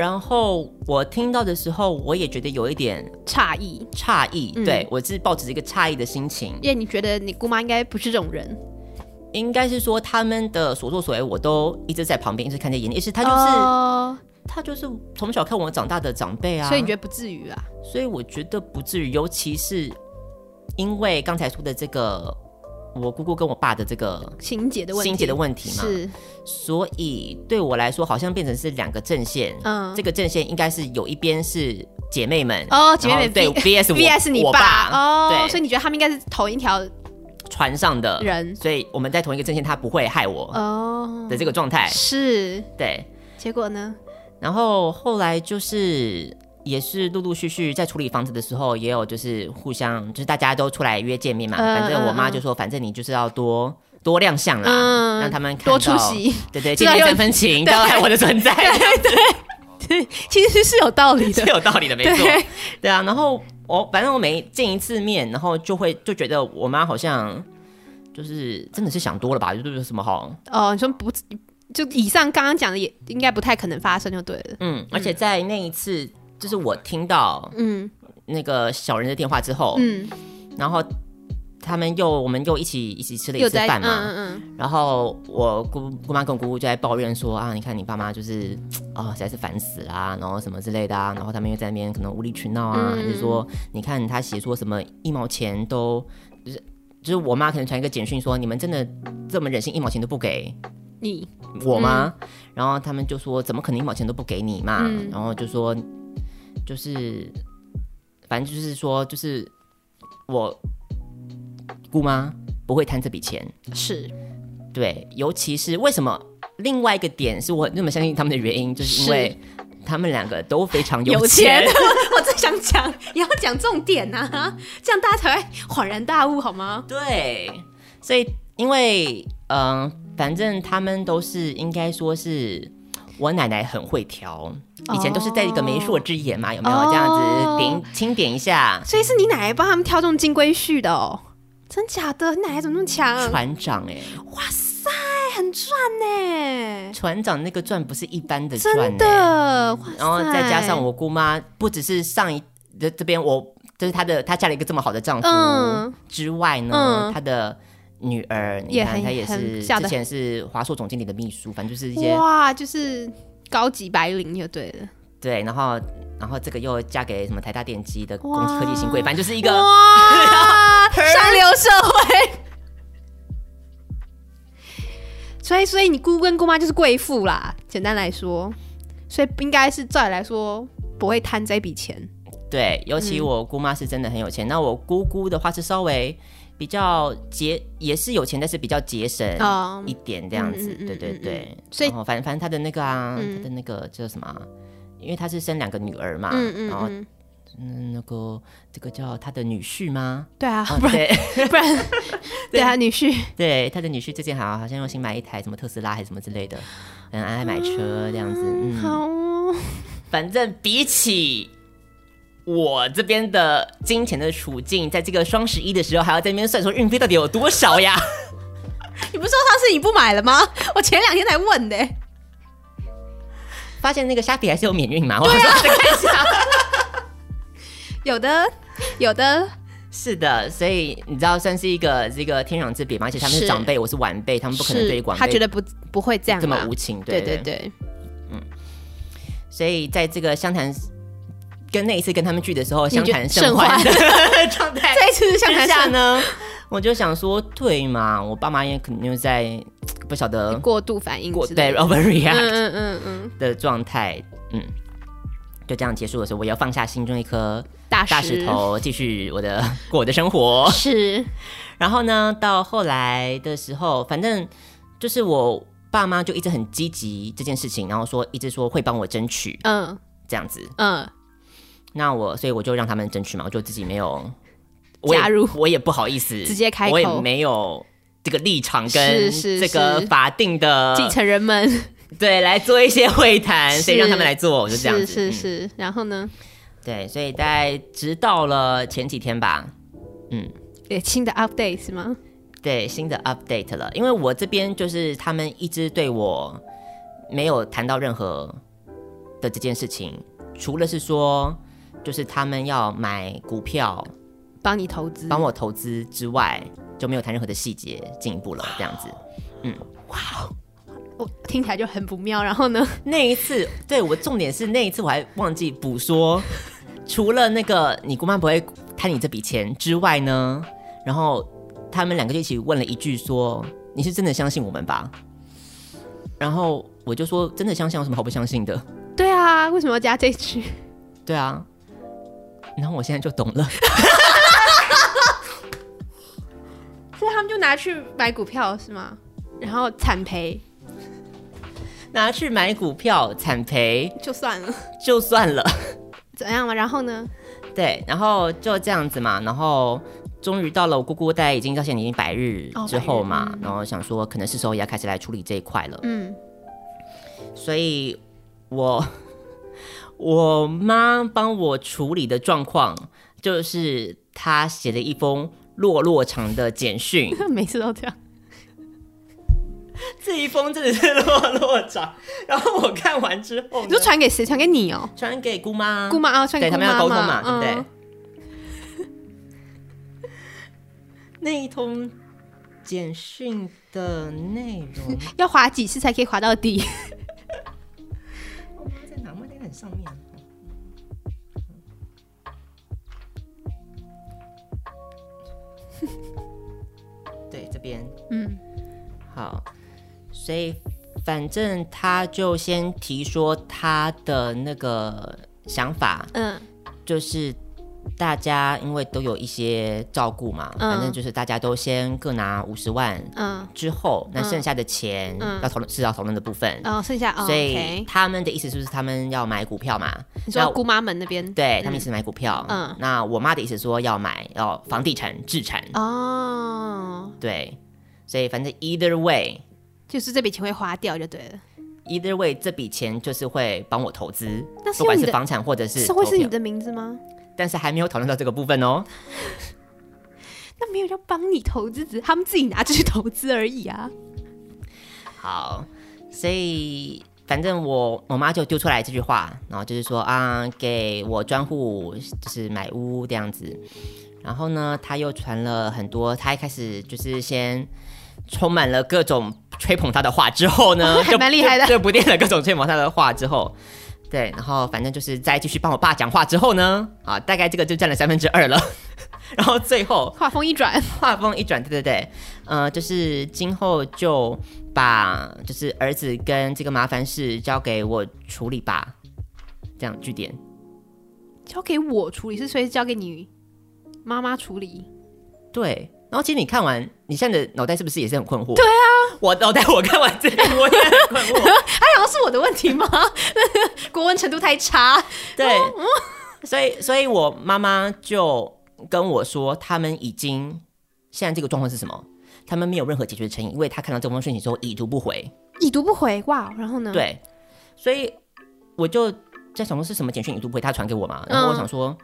然后我听到的时候，我也觉得有一点诧异，诧异，嗯。对我是抱着一个诧异的心情，因为你觉得你姑妈应该不是这种人，应该是说他们的所作所为，我都一直在旁边，一直看在眼里，而且他就是、哦。他就是从小看我长大的长辈啊，所以你觉得不至于啊？所以我觉得不至于，尤其是因为刚才说的这个，我姑姑跟我爸的这个情节的问题，心结的问题嘛，是，所以对我来说好像变成是两个阵线。嗯，这个阵线应该是有一边是姐妹们哦，姐妹们对 VS VS 你哦，对。所以你觉得他们应该是同一条船上的人所以我们在同一个阵线，他不会害我哦。的这个状态。是，对，结果呢？然后后来就是也是陆陆续续在处理房子的时候，也有就是互相就是大家都出来约见面嘛。嗯反正我妈就说，反正你就是要多多亮相啦，嗯让他们看多出席，对对，见面三分情，交代我的存在，对对其实是有道理的。是，有道理的，没错。对，对啊，然后我反正我每见一次面，然后就会就觉得我妈好像就是真的是想多了吧，就是什么好，哦，你说不，就以上刚刚讲的也应该不太可能发生就对了，嗯，而且在那一次，就是我听到嗯那个小人的电话之后，嗯，然后他们又我们又一起一起吃了一次饭嘛，嗯嗯然后我姑姑妈跟我姑姑就在抱怨说啊，你看你爸妈就是啊、实在是烦死啦、然后什么之类的啊，然后他们又在那边可能无理取闹啊，嗯还是说你看他写说什么一毛钱都就是就是我妈可能传一个简讯说你们真的这么忍心一毛钱都不给嗯，你我吗？然后他们就说怎么可能一毛钱都不给你嘛？嗯然后就说就是反正就是说就是我姑妈不会贪这笔钱。是对，尤其是为什么？另外一个点是我那么相信他们的原因，就是因为他们两个都非常有钱。钱，我正想讲，也要讲重点呐、这样大家才会恍然大悟，好吗？对，所以因为嗯、呃反正他们都是应该说是我奶奶很会调，以前都是在一个媒妁之言嘛，有没有？哦这样子点轻点一下？所以是你奶奶帮他们挑这种金龟婿的哦，真假的？你奶奶怎么那么强？船长哎、哇塞，很赚呢，船长那个赚不是一般的赚、欸，真的，然后再加上我姑妈，不只是上一这这边我就是她的，她嫁了一个这么好的丈夫、嗯。之外呢，嗯。她的女儿，你看她也是之前是华硕总经理的秘书，反正就是一些哇，就是高级白领就对了，对，然后然后这个又嫁给什么台大电机的工科技新贵，反正就是一个哇，上流社会。所以，所以你姑跟姑妈就是贵妇啦，简单来说，所以应该是照理来说不会贪这笔钱。对，尤其我姑妈是真的很有钱，那我姑姑的话是稍微比较节，也是有钱，但是比较节省哦。一点这样子，对对嗯对。所以反正反正他的那个啊，嗯。她的那个叫什么啊？因为他是生两个女儿嘛，嗯嗯然后嗯，嗯那个这个叫他的女婿吗？对啊，哦不然对。不然，对。啊，女婿。对，他的女婿最近好好像又新买一台什么特斯拉还是什么之类的，很爱买车这样子，嗯，好哦，反正比起我这边的金钱的处境，在这个双十一的时候，还要在那边算说运费到底有多少呀？你不是说上次你不买了吗？我前两天才问的、发现那个虾皮还是有免运嘛？我说再看一下。有的，有的，是的，所以你知道，算是一个这个天壤之别嘛。而且他们是是长辈，我是晚辈，他们不可能对于是晚辈他觉得不不会这样这么无情，对对对对，所以在这个湘谈跟那一次跟他们聚的时候，相谈甚欢的 状态。这一次是像之谈下呢，我就想说，对嘛，我爸妈也肯定在不晓得过度反应过对 overreact 嗯嗯嗯嗯，的状态，嗯，就这样结束的时候，我要放下心中一颗大大石。头，继续我的过我的生活。是。然后呢，到后来的时候，反正就是我爸妈就一直很积极这件事情，然后说一直说会帮我争取嗯。这样子。嗯，那我所以我就让他们争取嘛，我就自己没有加入。我也不好意思直接开口。我也没有这个立场跟这个法定的继承人们。对来做一些会谈，所以让他们来做，我就这样是是是，然后呢，对，所以大概直到了前几天吧，有新的 update 是吗？对新的 update 了，因为我这边就是他们一直对我没有谈到任何的这件事情，除了是说就是他们要买股票帮你投资，帮我投资之外，就没有谈任何的细节进一步了，这样子。嗯，哇我听起来就很不妙。然后呢，那一次，对我重点是那一次我还忘记补说，除了那个你姑妈不会贪你这笔钱之外呢，然后他们两个就一起问了一句说：“你是真的相信我们吧？”然后我就说：“真的相信，有什么好不相信的对啊，为什么要加这句？？”对啊，然后我现在就懂了，所以他们就拿去买股票是吗？然后惨赔 拿去买股票惨赔就算了，就算了。怎样嘛？然后呢？对，然后就这样子嘛，然后终于到了我姑姑大概已经到现在已经百日哦之后嘛，然后想说可能是时候也要开始来处理这一块了，嗯，所以我我妈帮我处理的状况就是她写了一封落落长的简讯，每次都这样。这一封真的是落落长，然后我看完之后，你说传给谁？传给你哦，传给姑妈，姑妈啊，传给对他们要沟通嘛，对不对？嗯 那一通简讯的内容 要滑几次才可以滑到底？我妈在哪？上面。对，这边。嗯。好，所以反正他就先提说他的那个想法，嗯。就是大家因为都有一些照顾嘛，嗯。反正就是大家都先各拿五十万嗯，之后，那嗯。剩下的钱嗯。要讨论是要讨论的部分。哦，剩下哦所以他们的意思就是他们要买股票嘛，那你说姑妈们那边？对他们意思买股票。嗯。那我妈的意思说要买要房地产置产，哦，对，所以反正 either way 就是这笔钱会花掉就对了。either way 这笔钱就是会帮我投资，不管是房产或者是是会是，你的名字吗？但是还没有讨论到这个部分哦。那没有要帮你投资，只是他们自己拿出去投资而已啊。好，所以反正我我妈就丢出来这句话，然后就是说啊，给我专户就是买屋这样子。然后呢，她又传了很多，她一开始就是先充满了各种吹捧她的话，之后呢，还 就蛮厉害的就就不定了各种吹捧她的话之后。对，然后反正就是再继续帮我爸讲话之后呢，啊，大概这个就占了三分之二了。然后最后话锋一转，话锋一转，对对对，呃，就是今后就把就是儿子跟这个麻烦事交给我处理吧，这样据点。交给我处理，是所以是交给你妈妈处理。对，然后其实你看完，你现在的脑袋是不是也是很困惑？对啊，我脑袋我看完这个我也很困惑。还好像是我的问题吗？国文程度太差。对，所以所以我妈妈就跟我说，他们已经现在这个状况是什么？他们没有任何解决诚意，因为他看到这封讯息之后已读不回。已读不回，哇！然后呢？，对，所以我就在想说是什么简讯已读不回，他传给我嘛，然后我想说、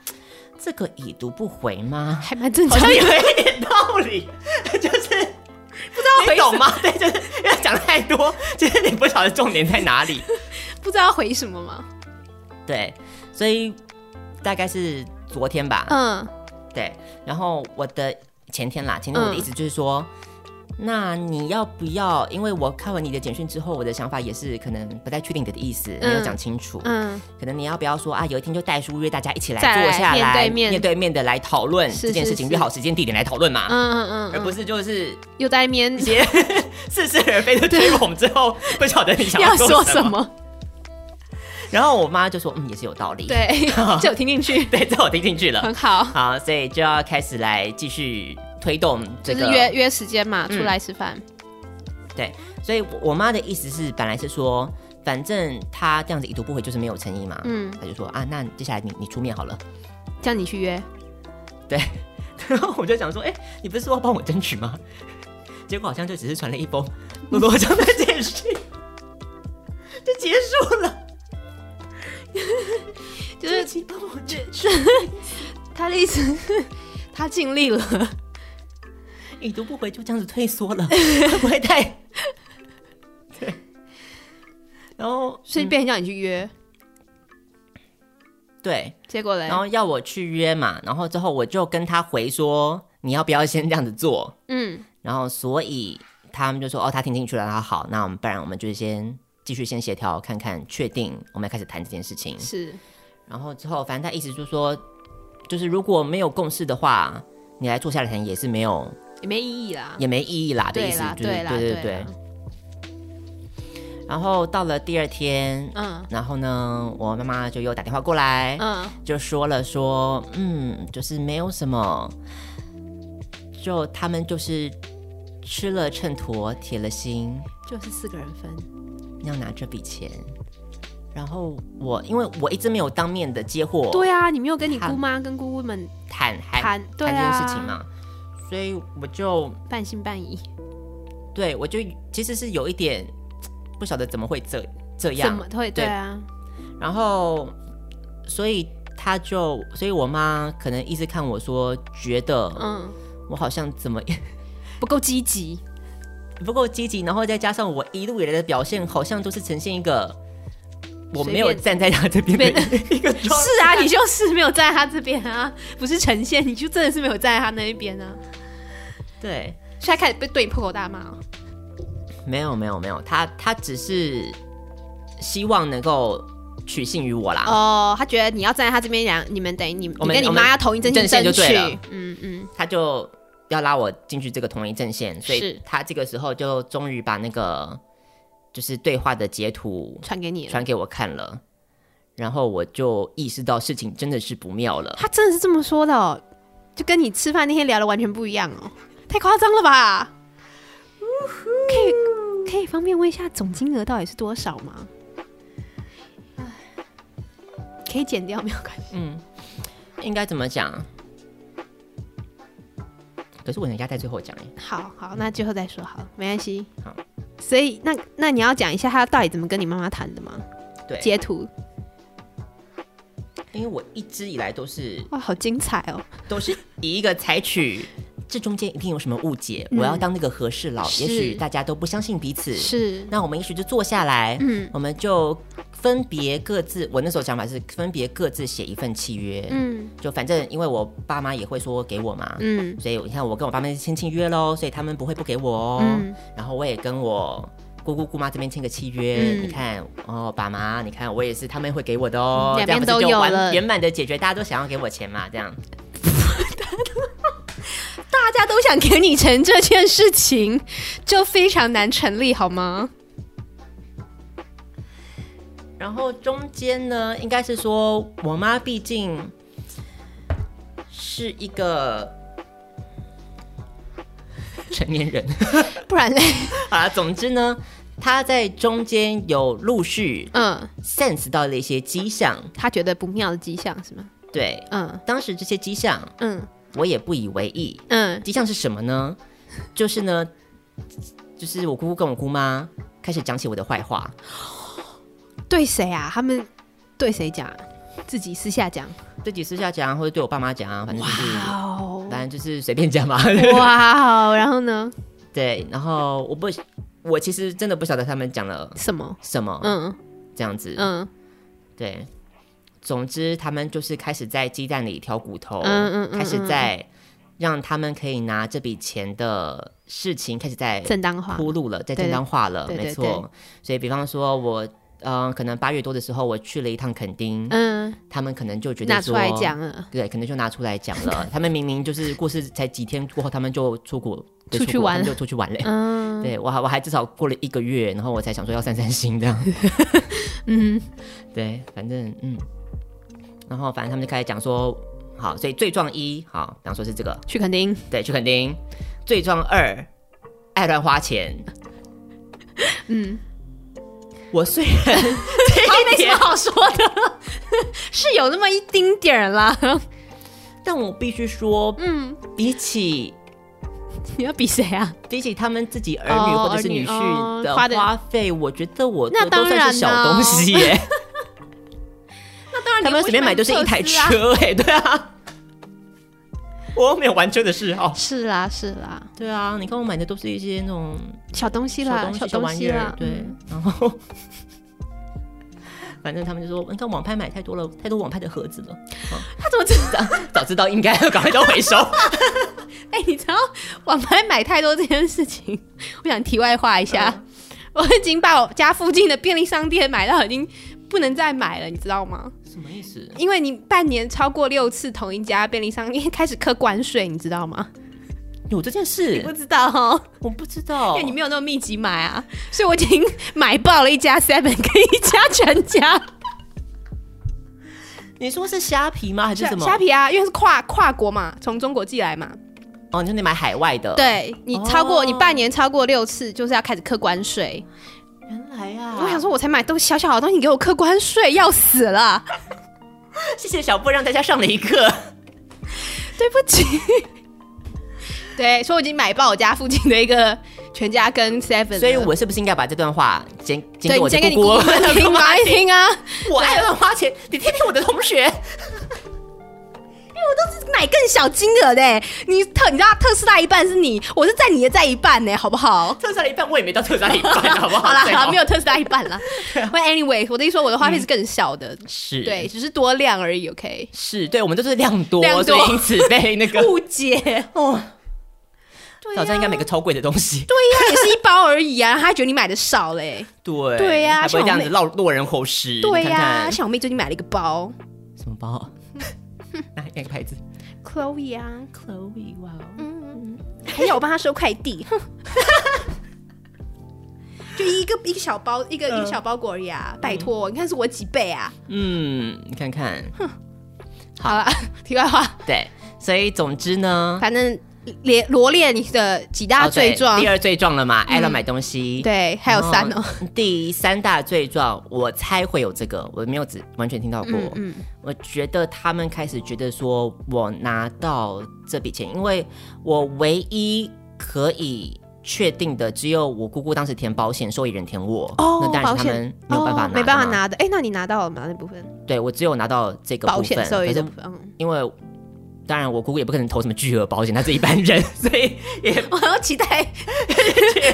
这个已读不回吗？还蛮正常的。好像有一点道理，就是不知道你懂吗？对，就是因为讲太多，就是你不晓得重点在哪里。不知道回什么吗？对，所以大概是昨天吧，嗯，对，然后我的前天啦，前天我的嗯意思就是说。那你要不要？因为我看完你的简讯之后，我的想法也是可能不太确定你的意思，没有讲清楚。嗯，可能你要不要说啊？有一天就带书约大家一起来坐下来，面对面面对面的来讨论这件事情，约好时间地点来讨论嘛，嗯嗯嗯，而不是就是又在那边一些 似是而非的推捧之后，不晓得你想要说什。么？然后我妈就说：“嗯，也是有道理。”对，这我听进去，对，这我听进去了。很好。好，所以就要开始来继续推动这个就是约约时间嘛，嗯出来吃饭。对，所以我我妈的意思是，本来是说，反正她这样子已读不回就是没有诚意嘛。嗯，她就说啊，那接下来你你出面好了。叫你去约。对 然后我就想说，哎、你不是说要帮我争取吗？结果好像就只是传了一封罗罗章的简讯，就结束了。就是请帮我争取，他的意思是，他尽力了。已读不回就这样子退缩了，会不会太？对。然后，所以变成叫你去约，对，结果嘞然，后要我去约嘛，然后之后我就跟他回说，你要不要先这样子做？嗯，然后所以他们就说，哦，他听进去了，他好，那我们不然我们就是先继续先协调看看，确定我们要开始谈这件事情。是，然后之后，反正他意思就是说，就是如果没有共识的话，你来坐下来谈也是没有也没意义啦。也没意义啦的意，，思就是对，对对对。然后到了第二天，嗯然后呢，我妈妈就又打电话过来，嗯，就说了说，嗯，就是没有什么，就他们就是吃了秤砣，铁了心就是四个人分。要拿这笔钱。然后我因为我一直没有当面的接货对啊，你没有跟你姑妈跟姑姑们谈还谈，对谈这件啊，事情嘛，所以我就半信半疑。对我就其实是有一点不晓得怎么会这这样怎样，么会？对对啊，然后所以他就所以我妈可能一直看我说觉得嗯，我好像怎么 不够积极。不够积极，然后再加上我一路以来的表现，好像都是呈现一个我没有站在他这边的 一个。是啊，你就是没有站在他这边啊，不是呈现，你就真的是没有站在他那一边啊。对，现在开始被对你破口大骂哦。没有没有没有，他他只是希望能够取信于我啦。哦，他觉得你要站在他这边讲，你们等于你你跟你我们跟你妈要同一阵阵线就对了。嗯嗯，他就要拉我进去这个同一阵线，所以他这个时候就终于把那个就是对话的截图传给你了。传给我看了，然后我就意识到事情真的是不妙了。他真的是这么说的哦，就跟你吃饭那天聊的完全不一样哦，太夸张了吧？可以可以方便问一下总金额到底是多少吗？唉可以减掉没有关系。嗯，应该怎么讲？可是我人家在最后讲哎，好好，那最后再说好了，没关系。好，所以那那你要讲一下他到底怎么跟你妈妈谈的吗？对，截图因为我一直以来都是哇，好精彩哦！都是以一个采取这中间一定有什么误解，嗯。我要当那个和事佬，是。也许大家都不相信彼此，是，那我们也许就坐下来，嗯。我们就分别各自，我那时候想法是分别各自写一份契约，嗯。就反正因为我爸妈也会说给我嘛，嗯。所以你看我跟我爸妈签契约喽，所以他们不会不给我哦，嗯。然后我也跟我。姑姑姑妈这边签个契约，嗯你看哦，爸妈，你看我也是，他们会给我的哦，这样边都不是就完有了圆满的解决，大家都想要给我钱嘛，这样。大家都想给你成这件事情，就非常难成立，好吗？然后中间呢，应该是说我妈毕竟是一个成年人，不然嘞，好啦，总之呢，她在中间有陆续嗯，sense 到了一些迹象，他觉得不妙的迹象是吗？对，嗯当时这些迹象嗯我也不以为意。嗯，迹象是什么呢？就是呢，就是我姑姑跟我姑妈开始讲起我的坏话，对谁啊？他们对谁讲？自己私下讲。自己私下讲或者对我爸妈讲啊，反正就是，哦当然就是随便讲嘛。哇哦，然后呢？对，然后我不，我其实真的不晓得他们讲了什么？什么，嗯这样子。嗯对，总之他们就是开始在鸡蛋里挑骨头，嗯嗯嗯开始嗯在让他们可以拿这笔钱的事情开始在正当化。铺路了，在正当化了，对对没错。所以比方说我。嗯、可能八月多的时候，我去了一趟垦丁，嗯，他们可能就觉得拿出来讲了。对，可能就拿出来讲了。他们明明就是过世才几天过后，他们就出国出去玩就出去玩嘞。嗯对我还我还至少过了一个月，然后我才想说要散散心这样。嗯对，反正嗯，然后反正他们就开始讲说，好，所以罪状一，好，比方说是这个，去垦丁。对，去垦丁；罪状二，爱乱花钱。嗯，我虽然 好，没什么好说的，是有那么一丁点儿啦。但我必须说，嗯，比起你要比谁啊？比起他们自己儿女哦或者是女女婿的哦花费，我觉得我那都都当然算是小啦东西耶。那当然，他们随便买就是一台车哎，对啊，我又没有玩车的嗜好。是啦是啦，对啊，你看我买的都是一些那种小东西啦，小东西、啦，，对嗯，然后反正他们就说，你看网拍买太多了，太多网拍的盒子了，他怎么知道？早知道应该要赶快都回收。哎、你知道网拍买太多这件事情，我想题外话一下，嗯我已经把我家附近的便利商店买到已经不能再买了，你知道吗？什么意思？因为你半年超过六次同一家便利商店 开始扣关税，你知道吗？有这件事不，知道哦，我不知道，因为你没有那么密集买啊，所以我已经买爆了一家 Seven 跟一家全家 你说是虾皮吗？还是什么？虾皮啊，因为是跨跨国嘛，从中国寄来嘛。哦，你说你买海外的？，对你超过、哦你半年超过六次，就是要开始课关税。原来啊！我想说，我才买都小小的东西，你给我课关税，要死了！谢谢小布让大家上了一课。对不起。对，所以我已经买爆我家附近的一个全家跟 Seven，所以我是不是应该把这段话剪剪对给我听听啊，我爱乱花钱，你听听我的同学。买更小金额的欸，你特你知道特斯拉一半是你，我是在你的在一半呢，好不好？特斯拉一半，我也没到特斯拉一半，好不好？好啦，最好啦，没有特斯拉一半啦。But anyway，我的意思说我的花费是更小的，是，对，只是多量而已，OK？是，对我们都是量多，量多所以因此被那个 误解，哦，对早知道应该买个超贵的东西。对呀，也是一包而已啊，他还觉得你买的少嘞。对对呀还不会这样子落落人后事。对呀、像我妹最近买了一个包什么包？哪哪个牌子，Chloe 啊，？Chloe，哇哦，嗯，还有我帮他收快递，就一个一个小包，一个、一个小包裹而已啊！拜托，你看是我几倍啊？嗯，你看看，好。了，题外话，对，所以总之呢，反正列罗列你的几大罪状，第二罪状了嘛，爱乱买东西。对，还有三哦 第三大罪状，我猜会有这个，我没有只完全听到过。嗯嗯，我觉得他们开始觉得说，我拿到这笔钱，因为我唯一可以确定的只有我姑姑当时填保险，受益人填我，哦那当然是他们没有办法拿、哦没办法。拿的。哎，那你拿到了吗？那部分对我只有拿到这个部分，保险受益可是的部分，嗯因为。当然，我姑姑也不可能投什么巨额保险，她是一般人，所以也我要期待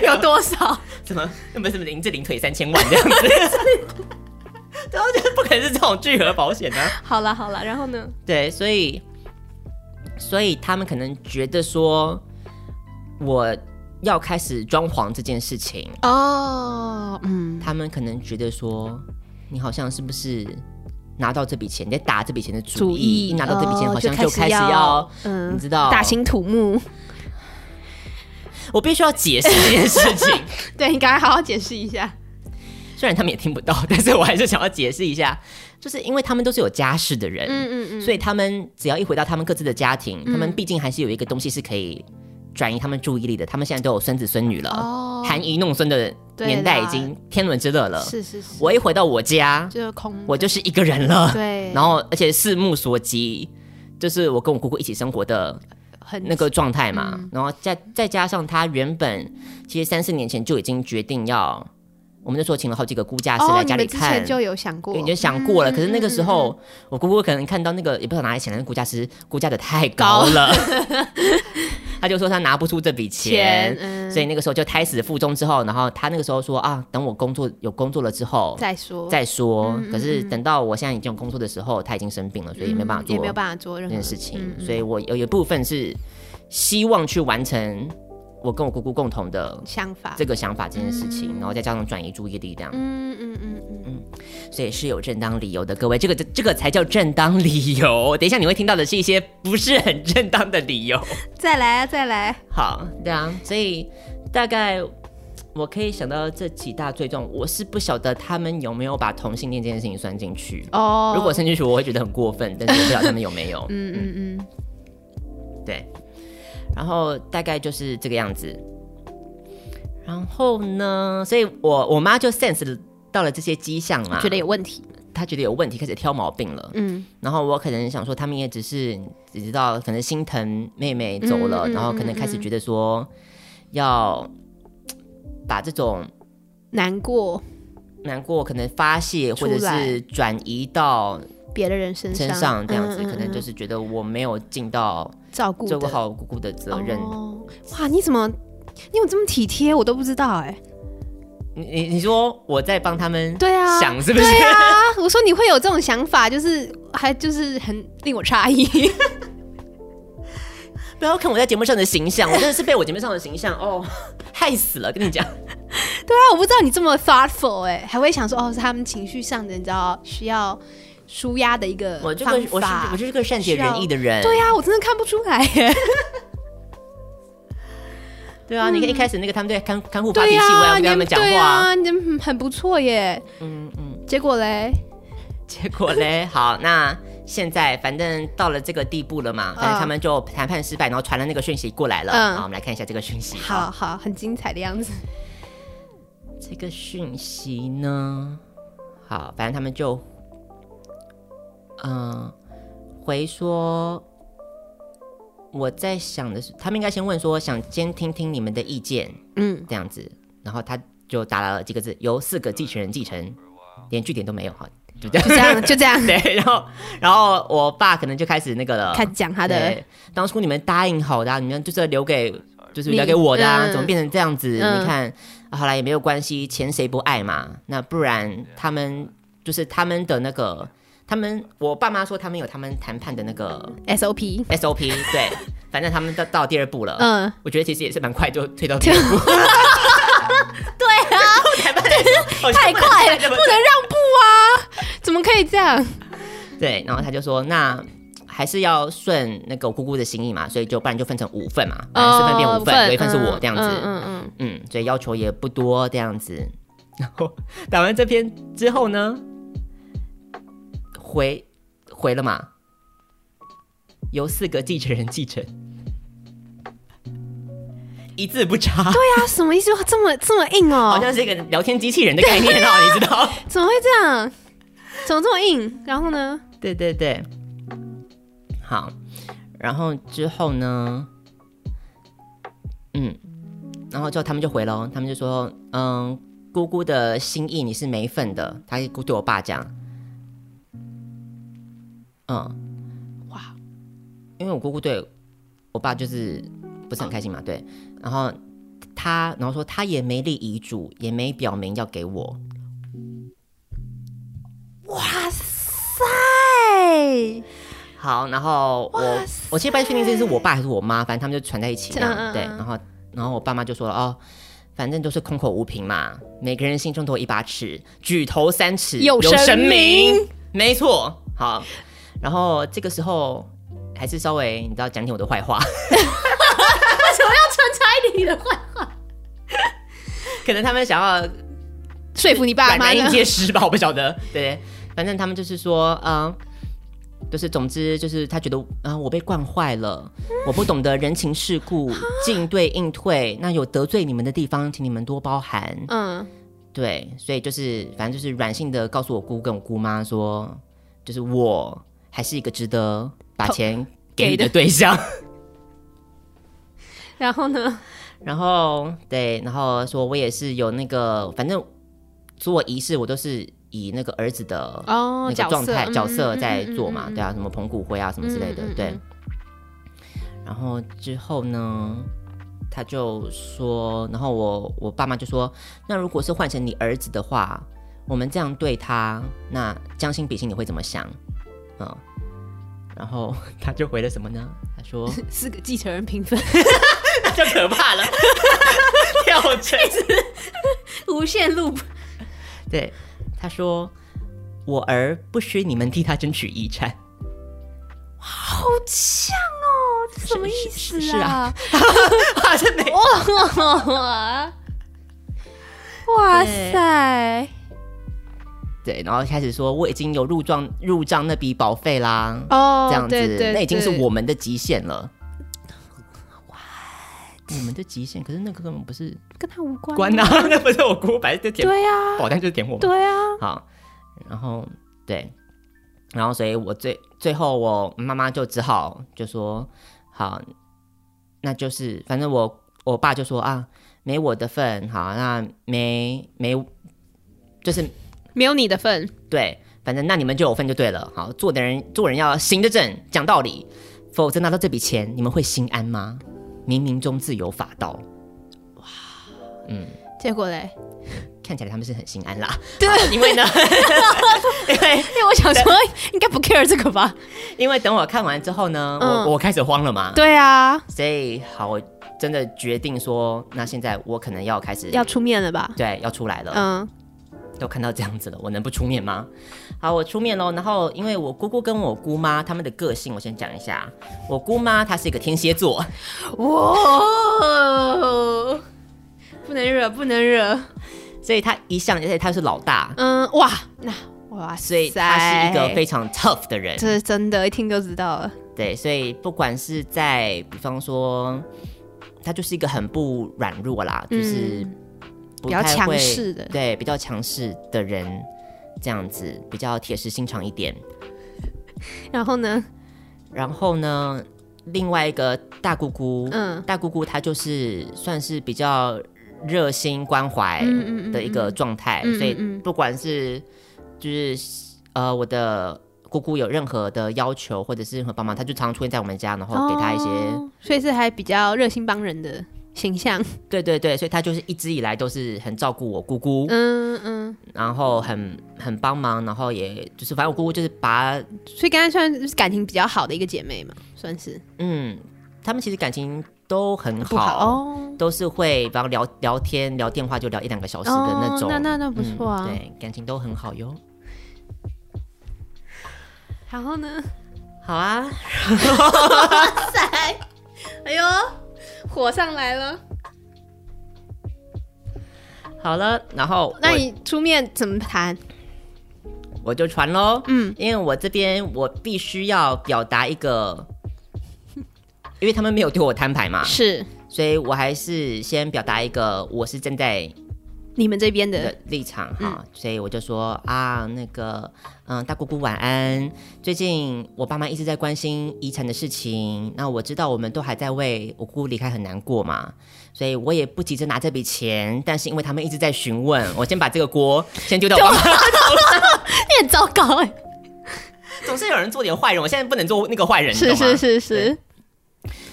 有多少？什么那不是什么林志玲腿三千万这样子，然后就是不可能是这种巨额保险啊。好了好了，然后呢？对，所以所以他们可能觉得说，我要开始装潢这件事情，哦，嗯，他们可能觉得说，你好像是不是拿到这笔钱，你在打这笔钱的主意，一拿到这笔钱，哦好像就开始要嗯你知道，大兴土木。我必须要解释这件事情。对你赶快好好解释一下。虽然他们也听不到，但是我还是想要解释一下，就是因为他们都是有家室的人，嗯嗯嗯，所以他们只要一回到他们各自的家庭，他们毕竟还是有一个东西是可以转移他们注意力的。他们现在都有孙子孙女了，哦含饴弄孙的年代已经天伦之乐了。是是是，我一回到我家，就是空，我就是一个人了。对，然后而且四目所及，就是我跟我姑姑一起生活的很那个状态嘛。嗯然后再再加上他原本其实三四年前就已经决定要，我们那时候请了好几个估价师哦，来家里看。前就有想过，对，你就想过了，嗯可是那个时候，我姑姑可能看到那个也不知道哪里请来的估价师估价的太高了，他就说他拿不出这笔钱，所以那个时候就胎死腹中之后，然后他那个时候说啊，等我工作有工作了之后再说，再说。可是等到我现在已经有工作的时候，他已经生病了，所以也没办法做嗯也没有办法做任何这件事情。所以我有一部分是希望去完成我跟我姑姑共同的想法，这个想法这件事情，然后再加上转移注意力这样，嗯嗯嗯嗯嗯，所以是有正当理由的。各位，这个这这个才叫正当理由。等一下你会听到的是一些不是很正当的理由。再来啊，再来，好，对啊，所以大概我可以想到这几大罪状，我是不晓得他们有没有把同性恋这件事情算进去。哦，如果算进去，我会觉得很过分，但是我不知道他们有没有。嗯嗯嗯，对，然后大概就是这个样子。然后呢，所以我我妈就 sense 到了这些迹象嘛，觉得有问题，她觉得有问题，开始挑毛病了。嗯，然后我可能想说，他们也只是只知道可能心疼妹妹走了，然后可能开始觉得说要把这种难过。难过可能发泄，或者是转移到别的人身身上，这样子，嗯嗯可能就嗯是觉得我没有尽到照顾照顾好姑姑的责任。哦哇，你怎么你有这么体贴，我都不知道哎。你你你说我在帮他们对啊，想是不是？对啊，我说你会有这种想法，就是还就是很令我诧异。不要看我在节目上的形象，我真的是被我节目上的形象哦害死了。跟你讲，对啊，我不知道你这么 thoughtful 哎、还会想说哦，是他们情绪上的，你知道需要舒压的一个我这个我是我就是个善解人意的人。对啊，我真的看不出来耶。对啊，你看一开始那个他们对看看护发脾气，我也要呀，跟他们讲话。你很很不错耶。嗯嗯，结果嘞，结果嘞，好，那现在反正到了这个地步了嘛，反正他们就谈判失败，然后传了那个讯息过来了。嗯好，我们来看一下这个讯息。好，好，很精彩的样子。这个讯息呢，好，反正他们就，嗯、回说，我在想的是，他们应该先问说，想先听听你们的意见，嗯，这样子，然后他就打了几个字，由四个继承人继承，连据点都没有，哈，就这样，就这样，就这样，对，然后，然后我爸可能就开始那个了，开始讲他的。对，当初你们答应好的啊、你们就是留给，就是留给我的啊，嗯怎么变成这样子？嗯。你看，啊好啦，也没有关系，钱谁不爱嘛？那不然他们就是他们的那个，他们我爸妈说他们有他们谈判的那个 SOP。SOP，对，反正他们到到第二步了。嗯，我觉得其实也是蛮快就推到第二步，对啊，太快了，不能让步啊！怎么可以这样？对，然后他就说那。还是要顺那个我姑姑的心意嘛，所以就不然就分成五份嘛，反正四份变五份，有一份是我这样子。嗯嗯嗯，嗯，所以要求也不多这样子。然后打完这篇之后呢，回回了嘛，由四个继承人继承，一字不差，对啊，什么意思？这么这么硬哦？好像是一个聊天机器人的概念哦，你知道？怎么会这样？怎么这么硬？然后呢？对对对，好，然后之后呢，嗯，然后之后他们就回了哦，他们就说，嗯，姑姑的心意你是没份的，他姑对我爸讲，嗯，哇，因为我姑姑对我爸就是不是很开心嘛，对，然后他，然后说他也没立遗嘱，也没表明要给我，哇塞！好，然后我我其实不太确定这是我爸还是我妈，反正他们就传在一起这样嗯嗯嗯。对，然后然后我爸妈就说了哦，反正都是空口无凭嘛，每个人心中都有一把尺，举头三尺有神明，没错。好，然后这个时候还是稍微你知道讲点我的坏话，为什么要穿插一点你的坏话？可能他们想要说服你爸妈硬？结实吧，我不晓得。对，反正他们就是说，嗯、就是总之就是他觉得，啊、我被惯坏了，我不懂得人情世故，进对应退，那有得罪你们的地方，请你们多包涵。嗯，对，所以就是反正就是软性的告诉我姑跟我姑妈说，就是我还是一个值得把钱给你的对象。然后呢？然后对，然后说我也是有那个，反正做仪式我都是以那个儿子的哦，那个状态角色嗯在做嘛，嗯嗯嗯对啊，什么捧骨灰啊什么之类的，对。然后之后呢，他就说，然后我我爸妈就说，那如果是换成你儿子的话，我们这样对他，那将心比心你会怎么想？嗯，然后 他就回了什么呢？他说 四个继承人平分，那就可怕了，跳针。无限 loop。对，他说我儿不需你们替他争取遗产。好呛哦，这什么意思啊？哇，真没哇！哇塞！对，然后开始说我已经有入账入账那笔保费啦，哦，这样子，对对，那已经是我们的极限了。你们的极限，可是那个根本不是跟他无关关啊，那不是我姑，本来就填对呀，保单就是填我们。对啊，好，然后对，然后所以我最最后我妈妈就只好就说好，那就是反正我我爸就说啊，没我的份，好，那没没就是没有你的份。对，反正那你们就有份就对了。好，做的人做人要行得正，讲道理，否则拿到这笔钱，你们会心安吗？冥冥中自有法道。哇，嗯结果嘞，看起来他们是很心安啦，对因为呢，因为因为我想说应该不 care 这个吧？因为等我看完之后呢，嗯我我开始慌了嘛，对啊，所以好，我真的决定说，那现在我可能要开始要出面了吧？对要出来了，嗯，都看到这样子了，我能不出面吗？好，我出面喽。然后因为我姑姑跟我姑妈他们的个性，我先讲一下。我姑妈她是一个天蝎座，哇，不能惹，不能惹。所以她一向，而且她是老大，嗯，哇，那哇，所以她是一个非常 tough 的人。这是真的，一听就知道了。对，所以不管是在，比方说，她就是一个很不软弱啦，就是不比较太会强势的对，比较强势的人，这样子比较铁石心肠一点。然后呢？然后呢，另外一个大姑姑，嗯大姑姑她就是算是比较热心关怀的一个状态，嗯嗯所以嗯不管是就是呃我的姑姑有任何的要求或者是任何帮忙，她就常常出现在我们家，然后给她一些，哦所以是还比较热心帮人的形象。对对对，所以他就是一直以来都是很照顾我姑姑，嗯嗯，然后很很帮忙，然后也就是反正我姑姑就是把所以刚才算是感情比较好的一个姐妹嘛，算是嗯，他们其实感情都很不好哦。都是会，比方聊聊天、聊电话就聊一两个小时的那种，哦那那那不错啊嗯对，感情都很好哟。然后呢？好啊，哇塞，哎呦，火上来了。好了，然后那你出面怎么谈？我就传喽，嗯，因为我这边我必须要表达一个，因为他们没有对我摊牌嘛，是所以我还是先表达一个我是站在你们这边的？的，立场哈，所以我就说啊，那个，嗯，大姑姑晚安。最近我爸妈一直在关心遗产的事情，那我知道我们都还在为我姑姑离开很难过嘛，所以我也不急着拿这笔钱，但是因为他们一直在询问，我先把这个锅先丢到我爸妈头上。你很糟糕哎、总是有人做点坏人，我现在不能做那个坏人，是是是是，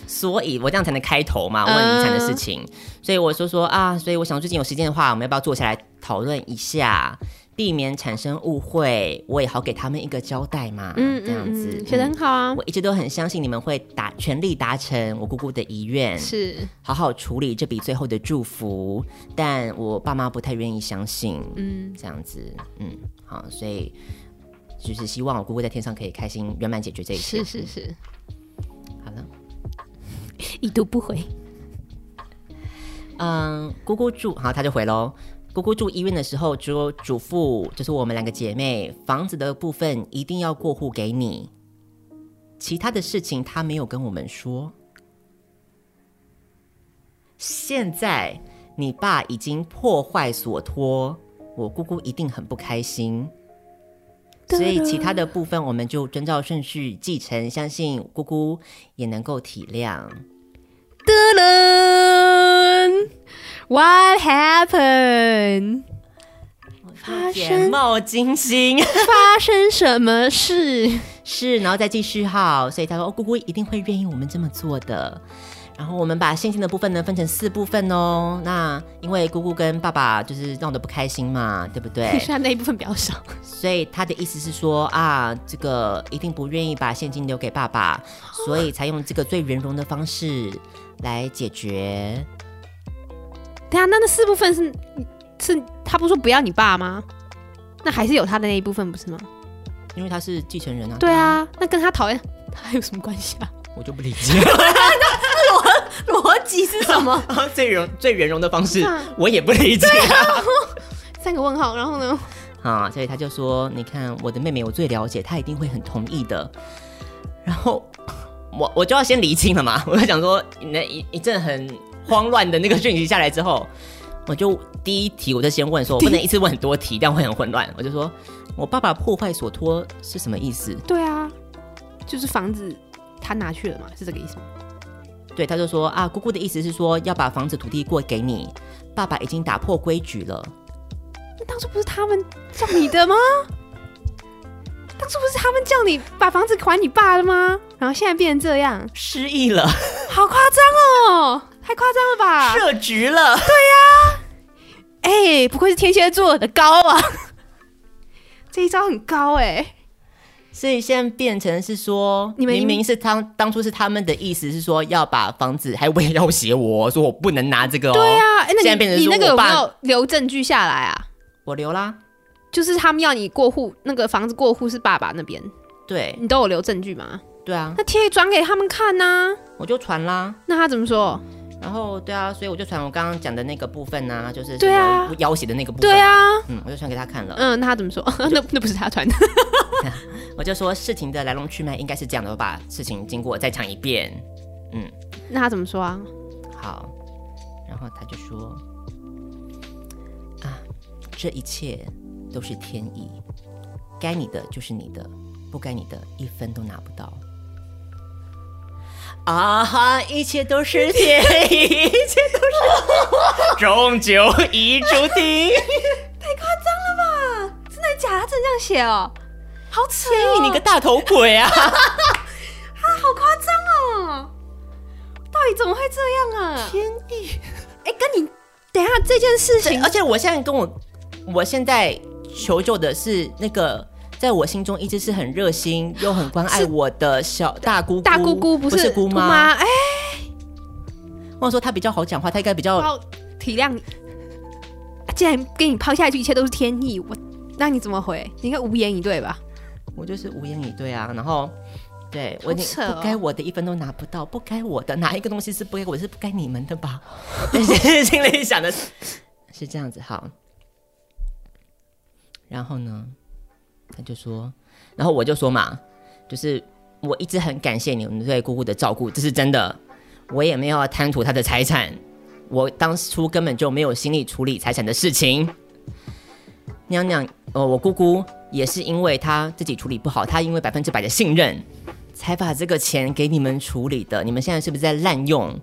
所以我这样才能开头嘛，问遗产的事情。所以我说说啊，所以我想最近有时间的话，我们要不要坐下来讨论一下，避免产生误会，我也好给他们一个交代嘛。嗯这样子嗯嗯写的很好啊我，一直都很相信你们会达全力达成我姑姑的遗愿，是好好处理这笔最后的祝福。但我爸妈不太愿意相信，嗯这样子，嗯，好，所以就是希望我姑姑在天上可以开心圆满解决这一切。是是是，好了。已读不回，嗯，姑姑住，好，他就回喽。姑姑住医院的时候，就嘱咐，就是我们两个姐妹，房子的部分一定要过户给你，其他的事情她没有跟我们说。现在你爸已经破坏所托，我姑姑一定很不开心。所以其他的部分我们就遵照顺序继承，相信姑姑也能够体谅。噔噔，What happened？发生冒金星。发生什么事？是，然后再继续号，所以他说、哦、姑姑一定会愿意我们这么做的。然后我们把现金的部分呢分成四部分哦。那因为姑姑跟爸爸就是闹得不开心嘛，对不对 虽？然那一部分比较少，所以他的意思是说啊，这个一定不愿意把现金留给爸爸，所以才用这个最圆融的方式来解决。对啊，那那四部分是是他不是说不要你爸吗？那还是有他的那一部分不是吗？因为他是继承人啊。对，啊，那跟他讨厌他还有什么关系啊？我就不理解。逻辑是什么？最圆最圆融的方式啊，我也不理解。三个问号，然后呢？啊，所以他就说：“你看我的妹妹，我最了解，她一定会很同意的。”然后我我就要先厘清了嘛，我就想说，那一一阵很慌乱的那个讯息下来之后，我就第一题我就先问说，我不能一次问很多题，这样会很混乱。我就说我爸爸破坏所托是什么意思？对啊，就是房子他拿去了嘛，是这个意思吗？对，他就说啊，姑姑的意思是说要把房子土地过给你，爸爸已经打破规矩了。那当初不是他们叫你的吗？当初不是他们叫你把房子还你爸了吗？然后现在变成这样，失忆了，好夸张哦，太夸张了吧？设局了。对呀哎、不愧是天蝎座的高啊，这一招很高哎、所以现在变成是说，你们明明是当当初是他们的意思是说要把房子，还为要挟我说我不能拿这个哦。对啊，哎、那现在变成你你那个有没有留证据下来啊？我留啦。就是他们要你过户，那个房子过户是爸爸那边，对你都有留证据吗？对啊，那贴转给他们看呐、我就传啦。那他怎么说？然后对啊，所以我就传我刚刚讲的那个部分呢、就是对啊要挟的那个部分。对，啊，嗯，我就传给他看了。嗯，那他怎么说？那 那不是他传的，我就说事情的来龙去脉应该是这样的，我把事情经过再讲一遍。嗯那他怎么说啊？好，然后他就说啊，这一切都是天意，该你的就是你的，不该你的一分都拿不到。啊哈，一切都是天意，一切都是终究已注定。太夸张了吧？真的假的？他真的这样写哦，好扯天意，你个大头鬼啊！啊好夸张哦！到底怎么会这样啊？天意。哎，跟你等一下这件事情而且我现在跟我，我现在求救的是那个，在我心中一直是很热心又很关爱我的小大姑姑，大姑姑不不是姑妈。或者说她比较好讲话，她应该比较体谅你。既然给你抛下去一切都是天意，我那你怎么回？你应该无言以对吧？我就是无言以对啊。然后对我不该我的一分都拿不到，不该我的哪一个东西是不该我是不该你们的吧？但 是心里想的是是这样子，好。然后呢，他就说，然后我就说嘛，就是我一直很感谢你们对姑姑的照顾，这是真的，我也没有要贪图她的财产，我当初根本就没有心力处理财产的事情。娘娘，呃，我姑姑也是因为她自己处理不好，她因为百分之百的信任，才把这个钱给你们处理的。你们现在是不是在滥用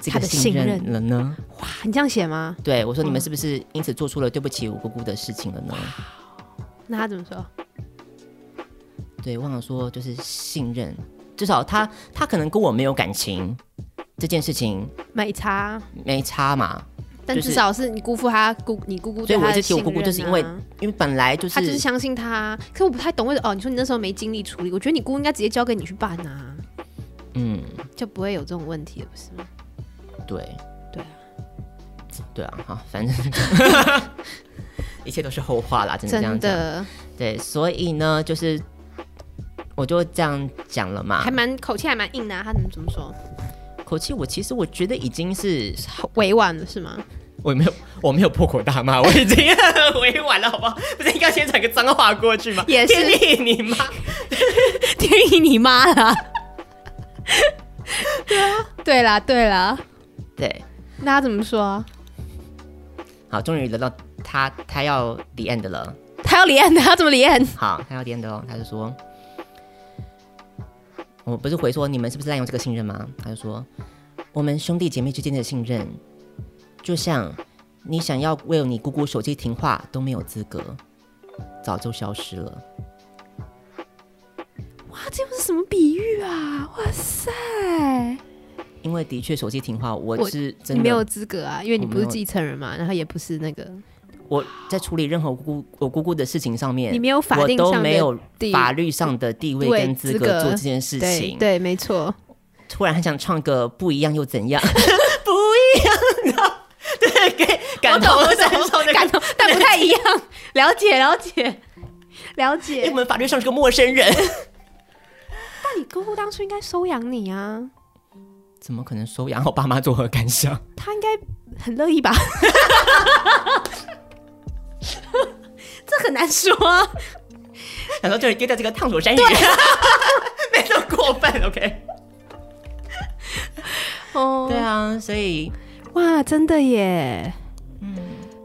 这她的个信任信任了呢？哇，你这样写吗？对我说，你们是不是因此做出了对不起我姑姑的事情了呢？那他怎么说？对，忘了说，就是信任，至少他他可能跟我没有感情，这件事情没差，没差嘛。但至少是你辜负他姑，你姑姑所以我对他的就提我姑姑，就是因为因为本来就是他就是相信他。可我不太懂为什么哦，你说你那时候没精力处理，我觉得你姑应该直接交给你去办啊，嗯，就不会有这种问题了，不是吗？对对啊，对啊，好，反正 一切都是后话啦，真的这样讲。真的对，所以呢，就是我就这样讲了嘛还，蛮口气还蛮硬的啊、他怎么怎么说？口气我其实我觉得已经是委婉了是吗？我没有我没有破口大骂，我已经很委婉了，好不好？不是应该先传个脏话过去吗？也是天意你妈！天意你妈啦！对啊，对啦，对啦，对，那他怎么说啊？好，终于轮到他，他要离岸的了。他要离岸的，他怎么离岸？好，他要离岸的哦，他就说，我不是回说你们是不是滥用这个信任吗？他就说，我们兄弟姐妹之间的信任，就像你想要为你姑姑手机停话都没有资格，早就消失了。哇，这又是什么比喻啊？哇塞，因为的确手机停话，我我是真的没有，资格啊，因为你不是继承人嘛，然后也不是那个，我在处理任何姑姑我姑姑的事情上面，你没有法我都定上的没有法律上的地位跟资资格格做这件事情。对，没错。突然很想唱个不一样又怎样？不一样的，对，给感同身受的感同，但不太一样。了解，了解，了因为我解。们法律上是个陌生人，那你姑姑当初应该收养你啊，怎么可能收养？我爸妈作何感想？他应该很乐意吧？这很难说啊。然后就丢掉这个烫手山芋，没那么过分，OK？哦，对啊，所以哇，真的耶。嗯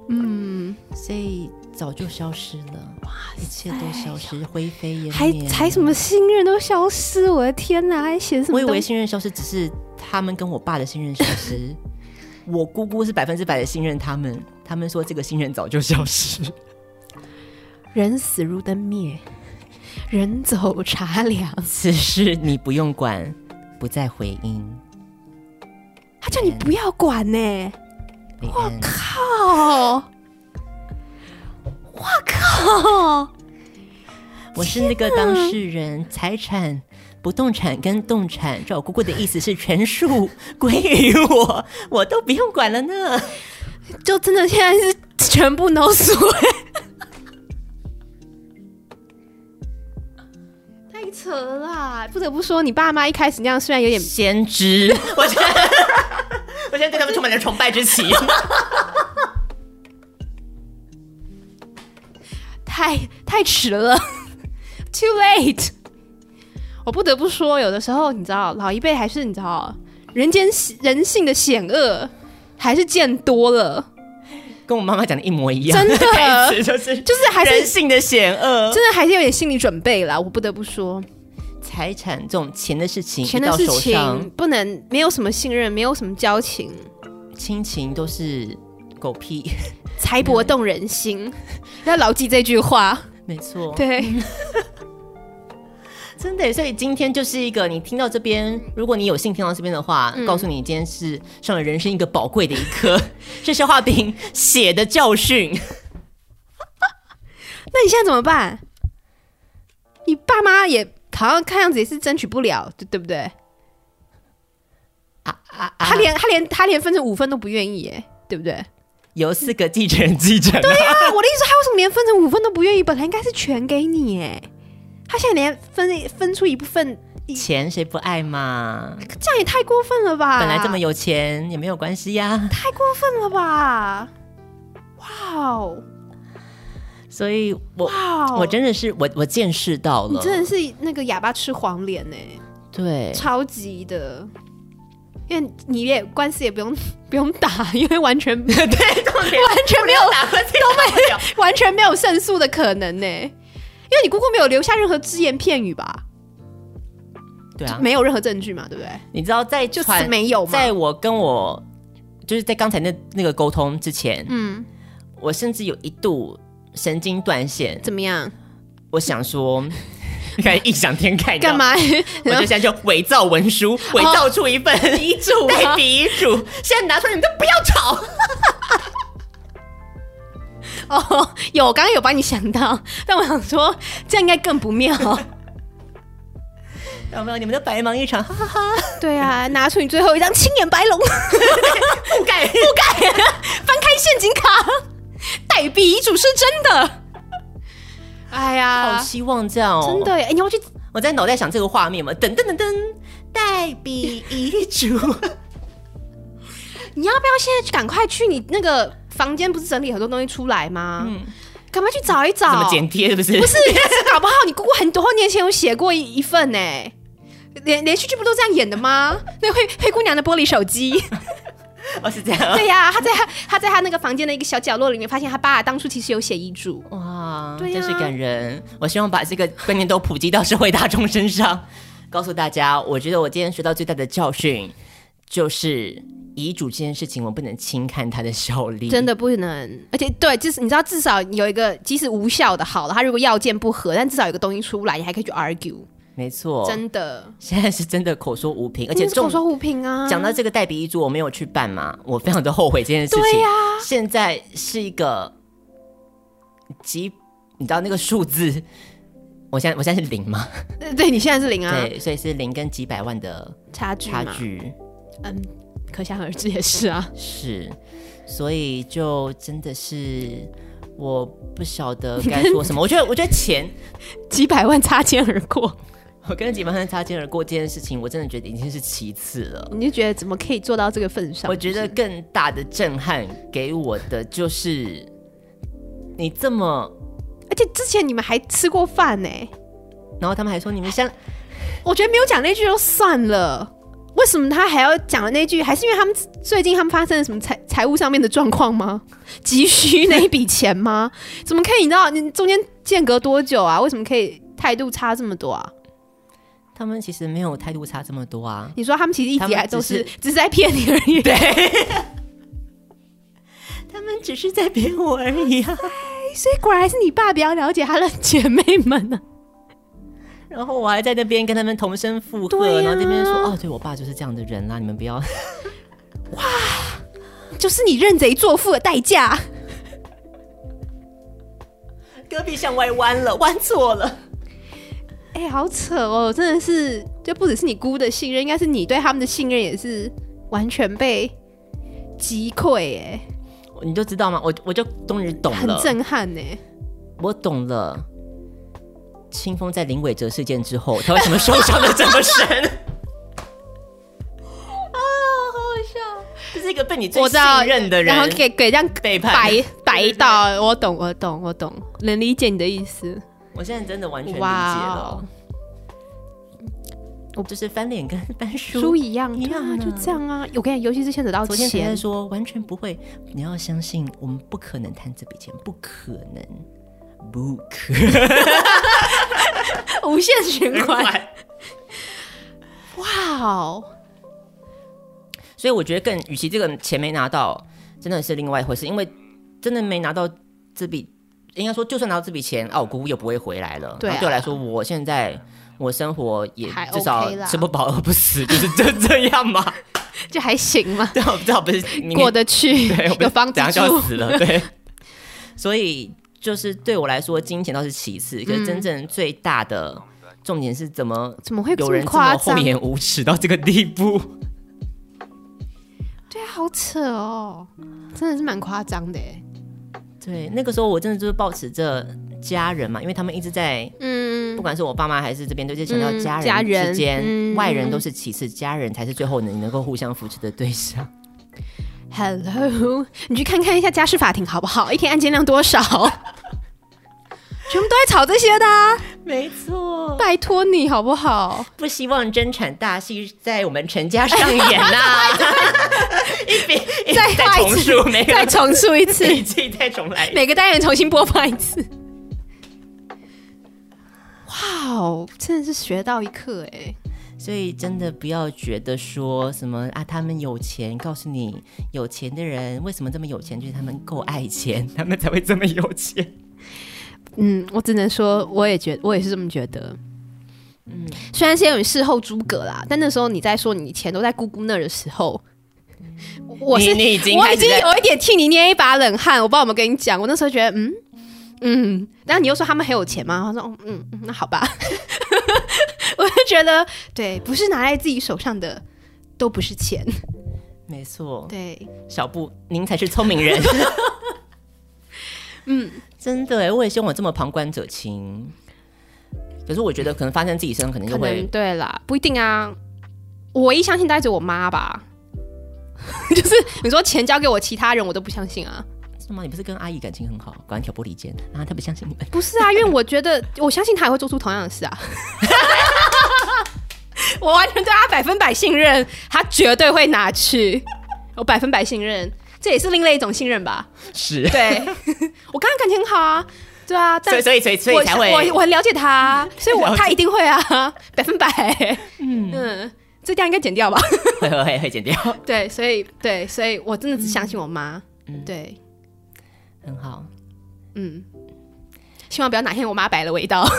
嗯所以早就消失了，哇，一切都消失，灰飞烟灭。还还什么？信任都消失，我的天哪！还写什么我以？为信任消失只是他们跟我爸的信任消失，我姑姑是百分之百的信任他们，他们说这个新人早就消失。人死如灯灭，人走茶凉。此事你不用管，不再回音。他叫你不要管呢、李安，靠！我靠！我是那个当事人，财产、不动产跟动产，照我姑姑的意思是全数归于我，我都不用管了呢。就真的现在是全部 no 锁、太扯了啦！不得不说，你爸妈一开始那样虽然有点先知，我觉得，我我现在对他们充满了崇拜之情。太太迟了，too late。我不得不说，有的时候你知道，老一辈还是你知道，人间人性的险恶还是见多了，跟我妈妈讲的一模一样，真的。就是就是还是人性的险恶，真的还是有点心理准备啦。我不得不说，财产这种钱的事情，钱的事情不能没有什么信任，没有什么交情，亲情都是狗屁，财帛动人心，要牢记这句话。没错，对，真的。所以今天就是一个，你听到这边，如果你有幸听到这边的话，嗯告诉你今天是上了人生一个宝贵的一课，是消化饼写的教训。那你现在怎么办？你爸妈也好像看样子也是争取不了，对对不对？啊啊啊！他连他连他连分成五分都不愿意，哎，对不对？由四个继承人继承、啊，对啊，我的意思，他为什么连分成五份都不愿意？本来应该是全给你哎，他现在连分分出一部分，钱谁不爱嘛？这样也太过分了吧？本来这么有钱也没有关系呀。太过分了吧？哇哦所以我！我真的是我我见识到了，你真的是那个哑巴吃黄连呢，对，超级的。因为你也官司也不用 不用打，因为完全 对，完全没有打官司都没有。完全没有胜诉的可能呢。因为你姑姑没有留下任何只言片语吧？对啊，没有任何证据嘛，对不对？你知道在就是传没有嘛。在我跟我就是在刚才那那个沟通之前，嗯，我甚至有一度神经断线，怎么样？我想说，你看异想天开，干？嘛？我就现在就伪造文书，伪造出一份遗嘱，代笔遗嘱，现在拿出来你们都不要吵。哦，有，我刚刚有帮你想到，但我想说这样应该更不妙。有没有？你们都白忙一场，哈哈哈！对啊，拿出你最后一张青眼白龙，覆盖覆盖，翻开陷阱卡，代币遗嘱是真的。哎呀好，希望这样哦，真的耶！哎，你要去我在脑袋想这个画面嘛，噔噔噔噔，代笔遗嘱。你要不要现在赶快去你那个房间？不是整理很多东西出来吗？嗯赶快去找一找。怎么剪贴？是不是？不是，是搞不好你姑姑很多年前有写过一一份呢。连连续剧不都这样演的吗？那灰灰姑娘的玻璃手机，哦，是这样。对呀、他在他他在他那个房间的一个小角落里面，发现他爸当初其实有写遗嘱。哇，对啊真是感人。我希望把这个观念都普及到社会大众身上，告诉大家，我觉得我今天学到最大的教训就是遗嘱这件事情，我不能轻看它的效力。真的不能，而且对，就是你知道，至少有一个即使无效的好了，他如果要件不合，但至少有个东西出来，你还可以去 argue。没错，真的，现在是真的口说无凭，而且口说无凭啊。讲到这个代笔遗嘱，我没有去办嘛，我非常的后悔这件事情。对呀现在是一个几，你知道那个数字，我现在我现在是零嘛？呃对你现在是零啊，对，所以是零跟几百万的差距嘛差，距嗯，可想而知也是啊。是，所以就真的是。我不晓得该说什么，我觉得，我觉得钱，几百万擦肩而过，我跟几百万擦肩而过这件事情，我真的觉得已经是其次了。你就觉得怎么可以做到这个份上？我觉得更大的震撼给我的就是，你这么，而且之前你们还吃过饭呢、然后他们还说你们像，我觉得没有讲那句就算了，为什么他还要讲的那句？还是因为他们最近他们发生了什么财财务上面的状况吗？急需那一笔钱吗？怎么可以？你知道你中间间隔多久啊？为什么可以态度差这么多啊？他们其实没有态度差这么多啊。你说他们其实一直以来他们只都是是只是在骗你而已。对，他们只是在骗我而已啊。所以果然是你爸比较了解他的姐妹们呢、然后我还在那边跟他们同声附和，然后那边说哦，对我爸就是这样的人啦，你们不要。哇就是你认贼作父的代价。隔壁向外弯了，弯错了。哎、好扯哦！真的是，就不只是你姑的信任，应该是你对他们的信任也是完全被击溃，哎，你就知道吗？我我就终于懂了很，震撼呢。我懂了。清风在林伟哲事件之后，他为什么受伤的这么深？啊，好好笑！这是一个被你最信任的人，然后给给这样背叛摆摆到，我懂，我懂，我懂，能理解你的意思。我现在真的完全理解了。我就是翻脸跟翻书书。一样，一样啊，样就这样啊。我跟你讲，尤其是牵扯到昨天说完全不会？你要相信，我们不可能贪这笔钱，不可能，不可无限循环。哇哦，所以我觉得更，与其这个钱没拿到，真的是另外一回事，因为真的没拿到这笔，应该说就算拿到这笔钱，啊，我姑姑又不会回来了。对啊对我来说，我现在我生活也至少吃不饱饿不死，就是就这样嘛。就还行嘛，对，我不知道不是过得去对，有房子住。死了，对。所以就是对我来说，金钱倒是其次，可嗯是真正最大的重点是怎么怎么会有人这？么厚颜无耻到这个地步？对啊，好扯哦，真的是蛮夸张的哎。对，那个时候我真的就是抱持着家人嘛，因为他们一直在，嗯不，管是我爸妈还是这边，都是强调嗯家家人人之间，嗯外人都是其次，家人才是最后能能够互相扶持的对象。Hello，你去看看一下家事法庭好不好？一天案件量多少？全部都在吵这些的、啊，没错，拜托你好不好？不希望争产大戏在我们陈家上演 呐、一笔再重述，每再个重述一次，再重来。每个单元重新播放一次。哇哦，真的是学到一课哎！所以真的不要觉得说什么啊，他们有钱，告诉你有钱的人为什么这么有钱，就是他们够爱钱，他们才会这么有钱。嗯，我只能说，我也觉，我也是这么觉得。嗯，虽然现在有事后诸葛啦，但那时候你在说你钱都在姑姑那儿的时候，我是你你已经我已经有一点替你捏一把冷汗。我不知道有没有跟你讲，我那时候觉得，嗯嗯，然后你又说他们很有钱吗？他说，哦嗯嗯，那好吧。我就觉得，对，不是拿在自己手上的都不是钱，没错，对，小布，您才是聪明人。嗯，真的哎，我也希望我这么旁观者清。可是我觉得可能发生自己身上，可能就会对啦，不一定啊。我唯一相信带着我妈吧，就是你说钱交给我，其他人我都不相信啊。是吗？你不是跟阿姨感情很好，果然挑拨离间，然后她不相信你们。不是啊，因为我觉得我相信他也会做出同样的事啊。我完全对他百分百信任，他绝对会拿去，我百分百信任，这也是另类一种信任吧？是，对，我跟他感情很好啊，对啊，但所以所以所以所我以才会我我很了解他啊，所以我他一定会啊，百分百，嗯嗯，这掉应该剪掉吧？会会会会剪掉，对，所以对，所以我真的只相信我妈，对，很好。嗯，希望不要哪天我妈摆了我一刀。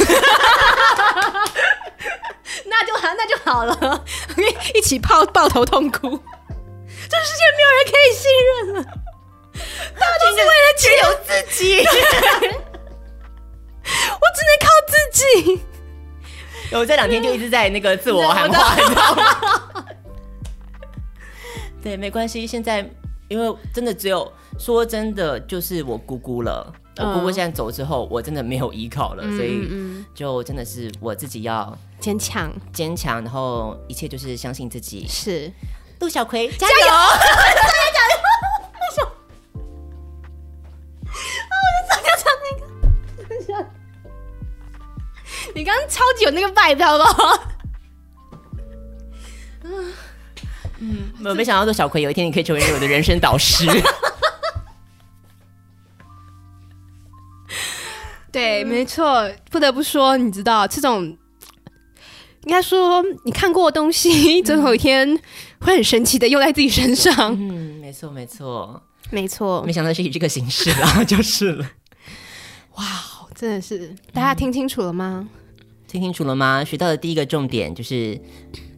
那就好，那就好了，一起抱抱头痛哭。这世界没有人可以信任了，大家都是为了只有自己，我只能靠自己。我这两天就一直在那个自我喊话，你知道吗？对，没关系。现在因为真的只有说真的，就是我姑姑了。我姑姑嗯现在走之后，我真的没有依靠了，所以嗯，就真的是我自己要坚强坚强，然后一切就是相信自己。是陆小葵，加油！你刚刚超级有那个 vibe，好不好？我没想到陆小葵有一天你可以成为我的人生导师。对，没错，不得不说，你知道这种，应该说你看过的东西，总有一天会很神奇的用在自己身上。嗯，没错没错，没错没，想到是以这个形式啦，就是了。哇真的是，大家听清楚了吗？听清楚了吗？学到的第一个重点就是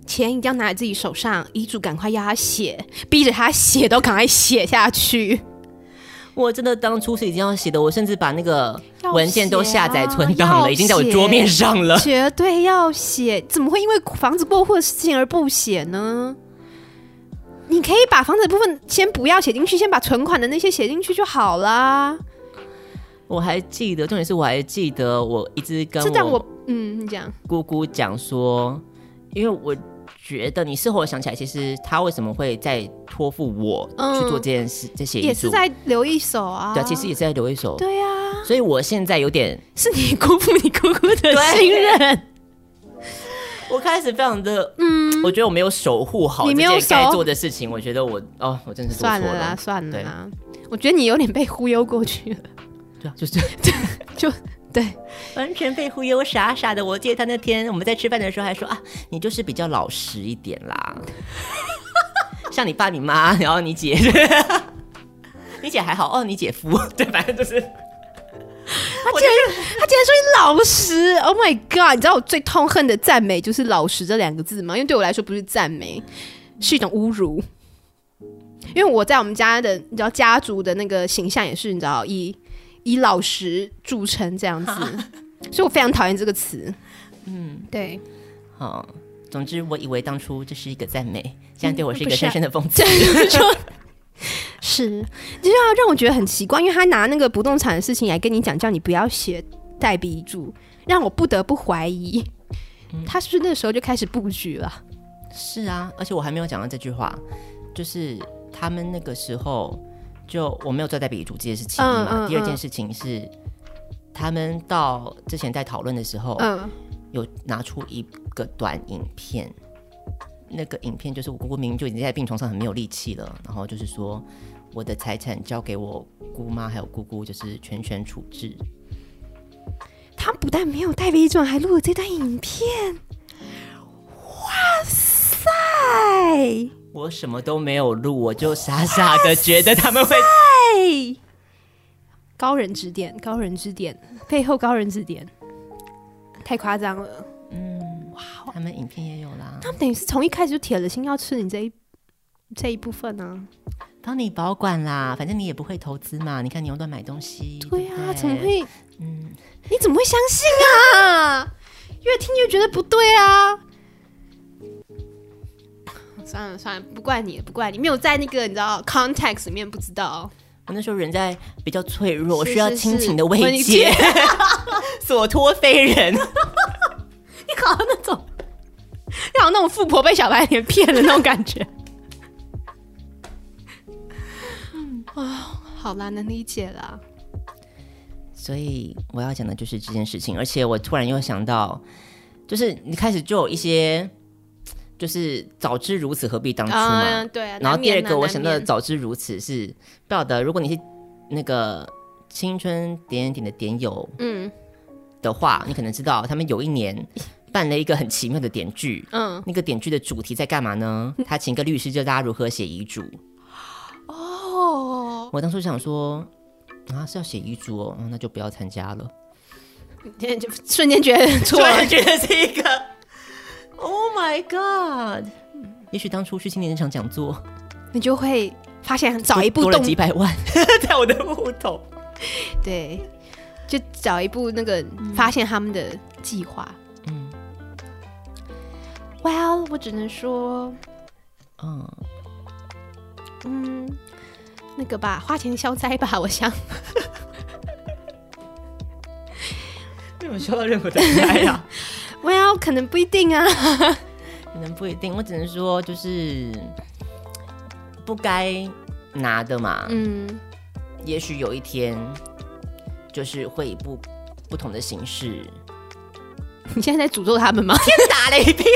钱一定要拿在自己手上，遗嘱赶快要他写，逼着他写都赶快写下去。我真的当初是已经要写的，我甚至把那个文件都下载存档了，啊已经在我桌面上了。绝对要写，怎么会因为房子过户的事情而不写呢？你可以把房子的部分先不要写进去，先把存款的那些写进去就好啦。我还记得，重点是我还记得，我一直跟这样我我嗯，你讲姑姑讲说，因为我觉得你事后想起来，其实他为什么会再托付我去做这件事，这些也是在留一手啊。对，其实也是在留一手。对呀，所以我现在有点是你辜负你姑姑的信任。我开始非常的，嗯，我觉得我没有守护好你没有该做的事情。我觉得我，哦，我真是算了啦，算了啦。我觉得你有点被忽悠过去了。对啊，就是，就对，完全被忽悠，傻傻的。我记得他那天我们在吃饭的时候还说啊，你就是比较老实一点啦，像你爸你妈，然后你姐，你姐还好哦，你姐夫，对，反正就是。他竟然他竟然说你老实，Oh my god！你知道我最痛恨的赞美就是“老实”这两个字吗？因为对我来说不是赞美，是一种侮辱。因为我在我们家的你知道家族的那个形象也是你知道以以老实著称这样子，所以我非常讨厌这个词。嗯，对。好，总之我以为当初这是一个赞美，现在对我是一个深深的讽刺。是，就是要让我觉得很奇怪，因为他拿那个不动产的事情来跟你讲，叫你不要写代笔注，让我不得不怀疑，他是不是那时候就开始布局了？是啊，而且我还没有讲到这句话，就是他们那个时候就我没有做代笔注这件事情嘛。第二件事情是，他们到之前在讨论的时候，嗯，有拿出一个短影片。那个影片就是我姑姑明明就已经在病床上很没有力气了，然后就是说我的财产交给我姑妈还有姑姑，就是全权处置。他不但没有带遗转，还录了这段影片。哇塞！我什么都没有录，我就傻傻的觉得他们会。高人指点，高人指点，背后高人指点，太夸张了。嗯，哇他们影片也有啦，他们等于是从一开始就铁了心要吃你这一这一部分呢，帮你保管啦，反正你也不会投资嘛。你看你又乱买东西，对呀，怎么会？嗯，你怎么会相信啊？越听越觉得不对啊！算了算了，不怪你，不怪你，没有在那个你知道 context 里面不知道。我那时候人在比较脆弱，需要亲情的慰藉，所托非人。你好那种。像那种富婆被小白脸骗的那种感觉，嗯啊，好啦，能理解啦。所以我要讲的就是这件事情，而且我突然又想到，就是你开始就有一些，就是早知如此何必当初嘛，对。然后第二个我想到的早知如此是不晓得，如果你是那个青春点点的点友，嗯的话，你可能知道他们有一年。办了一个很奇妙的点剧，嗯，那个点剧的主题在干嘛呢？他请个律师教大家如何写遗嘱。哦，我当初想说啊是要写遗嘱哦，那就不要参加了。今天就瞬间觉得错，觉得是一个 Oh my God！也许当初去青年那场讲座，你就会发现早一步多了几百万 在我的户头。对，就找一步那个发现他们的计划。嗯 Well，我只能说，嗯嗯，那个吧，花钱消灾吧，我想。没有消到任何的灾呀。可能不一定啊，可能不一定。我只能说，就是不该拿的嘛。嗯，也许有一天，就是会以不不同的形式。你现在在诅咒他们吗？天打雷劈！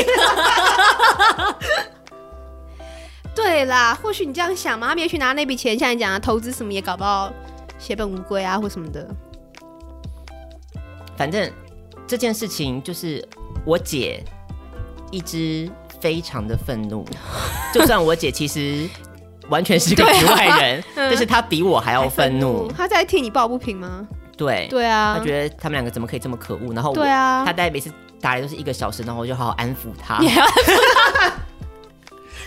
对啦，或许你这样想嘛，他们也许拿那笔钱，像你讲的投资什么，也搞不好血本无归啊，或什么的。反正这件事情就是我姐一直非常的愤怒，就算我姐其实完全是个局外人，但是她比我还要愤怒。她在替你抱不平吗？对对啊，她觉得他们两个怎么可以这么可恶？然后对啊，她大概每次打来都是一个小时，然后我就好好安抚她。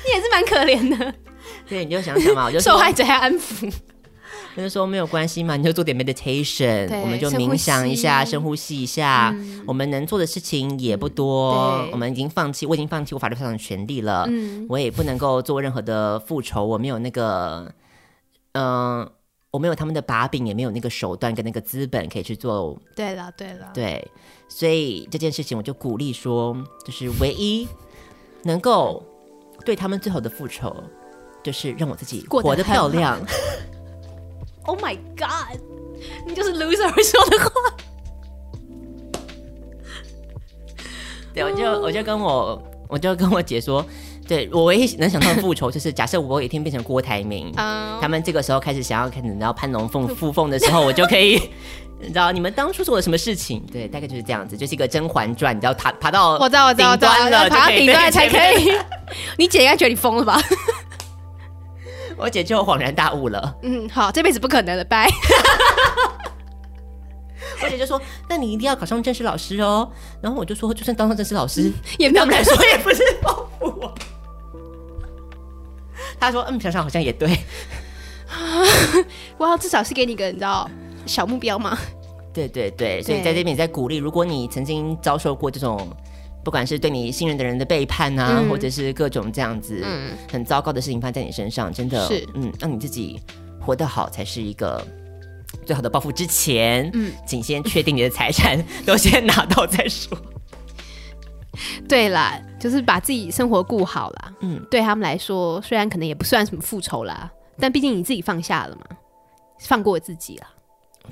你也是蛮可怜的。对，你就想想嘛，我就受害者要安抚。他就说没有关系嘛，你就做点 meditation，我们就冥想一下，深呼吸一下。我们能做的事情也不多，我们已经放弃，我已经放弃我法律上的权利了。嗯，我也不能够做任何的复仇，我没有那个，嗯。我没有他们的把柄，也没有那个手段跟那个资本可以去做。对了，对了，对，所以这件事情我就鼓励说，就是唯一能够对他们最好的复仇，就是让我自己活得漂亮。Oh my god！你就是 loser 会说的话。对，我就我就跟我我就跟我姐说，对我唯一能想到的复仇就是，假设我有一天变成郭台铭，嗯他们这个时候开始想要开始你知道攀龙凤 附凤的时候，我就可以。你知道你们当初做了什么事情？对，大概就是这样子，就是一个《甄嬛传》，你知道爬爬到我知道，我顶端了，爬到顶端才可。以。你姐应该觉得你疯了吧？我姐就恍然大悟了，嗯，好，这辈子不可能了，拜。我姐就说：“那你一定要考上正式老师哦。”然后我就说：“就算当上正式老师，也没有对他们来说也不是报复我。”她说：“嗯，想想好像也对。哇，至少是给你个你知道小目标嘛。对对对，所以在这边也在鼓励，如果你曾经遭受过这种，不管是对你信任的人的背叛啊，嗯或者是各种这样子嗯很糟糕的事情发生在你身上，真的是嗯，让你自己活得好才是一个最好的报复。之前，嗯请先确定你的财产 都先拿到再说。对啦，就是把自己生活顾好啦。嗯嗯，对他们来说，虽然可能也不算什么复仇啦，但毕竟你自己放下了嘛，放过自己啦。